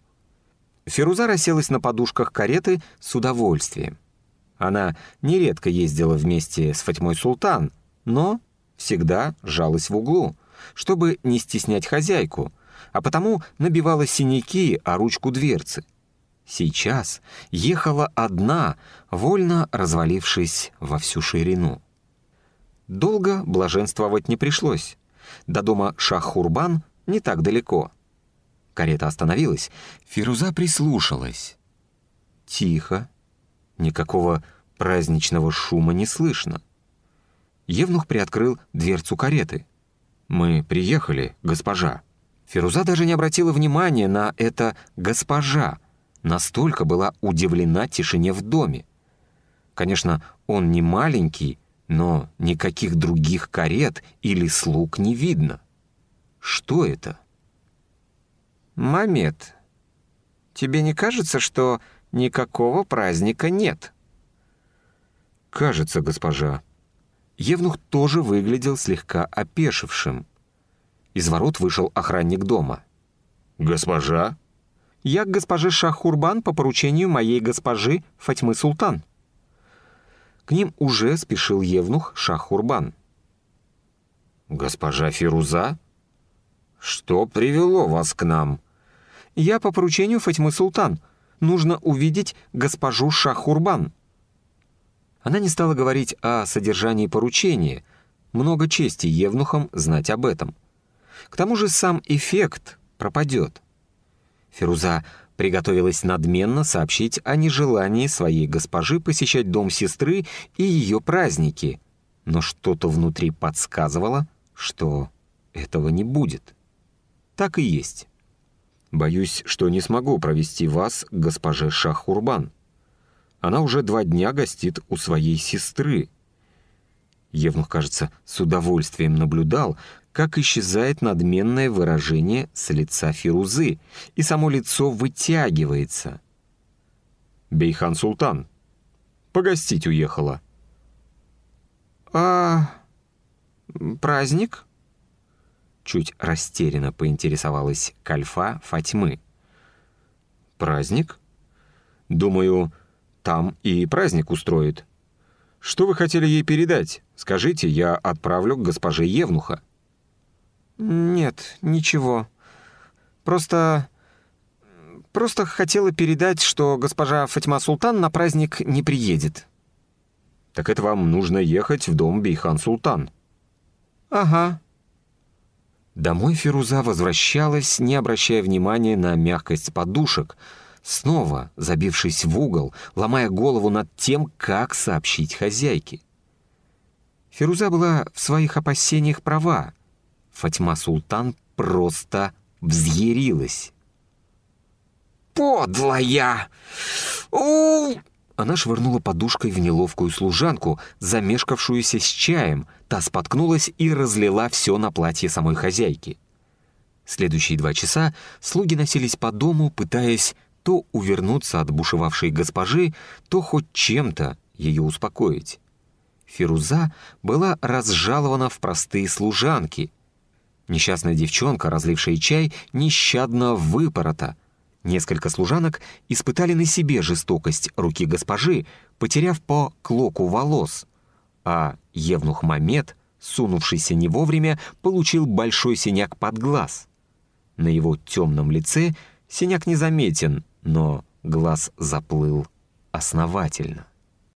Феруза расселась на подушках кареты с удовольствием. Она нередко ездила вместе с Фатьмой Султан, но всегда жалась в углу, чтобы не стеснять хозяйку, а потому набивала синяки о ручку дверцы. Сейчас ехала одна, вольно развалившись во всю ширину. Долго блаженствовать не пришлось. До дома Шах-Хурбан не так далеко. Карета остановилась, Фируза прислушалась. Тихо, Никакого праздничного шума не слышно. Евнух приоткрыл дверцу кареты. «Мы приехали, госпожа». Фируза даже не обратила внимания на это «госпожа», настолько была удивлена тишине в доме. Конечно, он не маленький, но никаких других карет или слуг не видно. Что это? «Мамед, тебе не кажется, что никакого праздника нет». «Кажется, госпожа». Евнух тоже выглядел слегка опешившим. Из ворот вышел охранник дома. «Госпожа?» «Я к госпоже Шахурбан по поручению моей госпожи Фатьмы Султан». К ним уже спешил Евнух Шахурбан. «Госпожа Фируза? Что привело вас к нам?» «Я по поручению Фатьмы Султан», нужно увидеть госпожу Шахурбан». Она не стала говорить о содержании поручения, много чести евнухам знать об этом. К тому же сам эффект пропадет. Феруза приготовилась надменно сообщить о нежелании своей госпожи посещать дом сестры и ее праздники, но что-то внутри подсказывало, что этого не будет. Так и есть. Боюсь, что не смогу провести вас к госпоже Шахурбан. Она уже два дня гостит у своей сестры. Евнух, кажется, с удовольствием наблюдал, как исчезает надменное выражение с лица Фирузы, и само лицо вытягивается. Бейхан Султан. Погостить уехала. «А... праздник?» Чуть растерянно поинтересовалась Кальфа Фатьмы. «Праздник? Думаю, там и праздник устроит. Что вы хотели ей передать? Скажите, я отправлю к госпоже Евнуха». «Нет, ничего. Просто... просто хотела передать, что госпожа Фатьма Султан на праздник не приедет». «Так это вам нужно ехать в дом Бейхан Султан». «Ага», Домой Фируза возвращалась, не обращая внимания на мягкость подушек, снова забившись в угол, ломая голову над тем, как сообщить хозяйке. Фируза была в своих опасениях права. Фатьма Султан просто взъярилась. «Подлая! У она швырнула подушкой в неловкую служанку, замешкавшуюся с чаем. Та споткнулась и разлила все на платье самой хозяйки. Следующие два часа слуги носились по дому, пытаясь то увернуться от бушевавшей госпожи, то хоть чем-то ее успокоить. Фируза была разжалована в простые служанки. Несчастная девчонка, разлившая чай, нещадно выпорота — Несколько служанок испытали на себе жестокость руки госпожи, потеряв по клоку волос, а Евнух Мамед, сунувшийся не вовремя, получил большой синяк под глаз. На его темном лице синяк незаметен, но глаз заплыл основательно.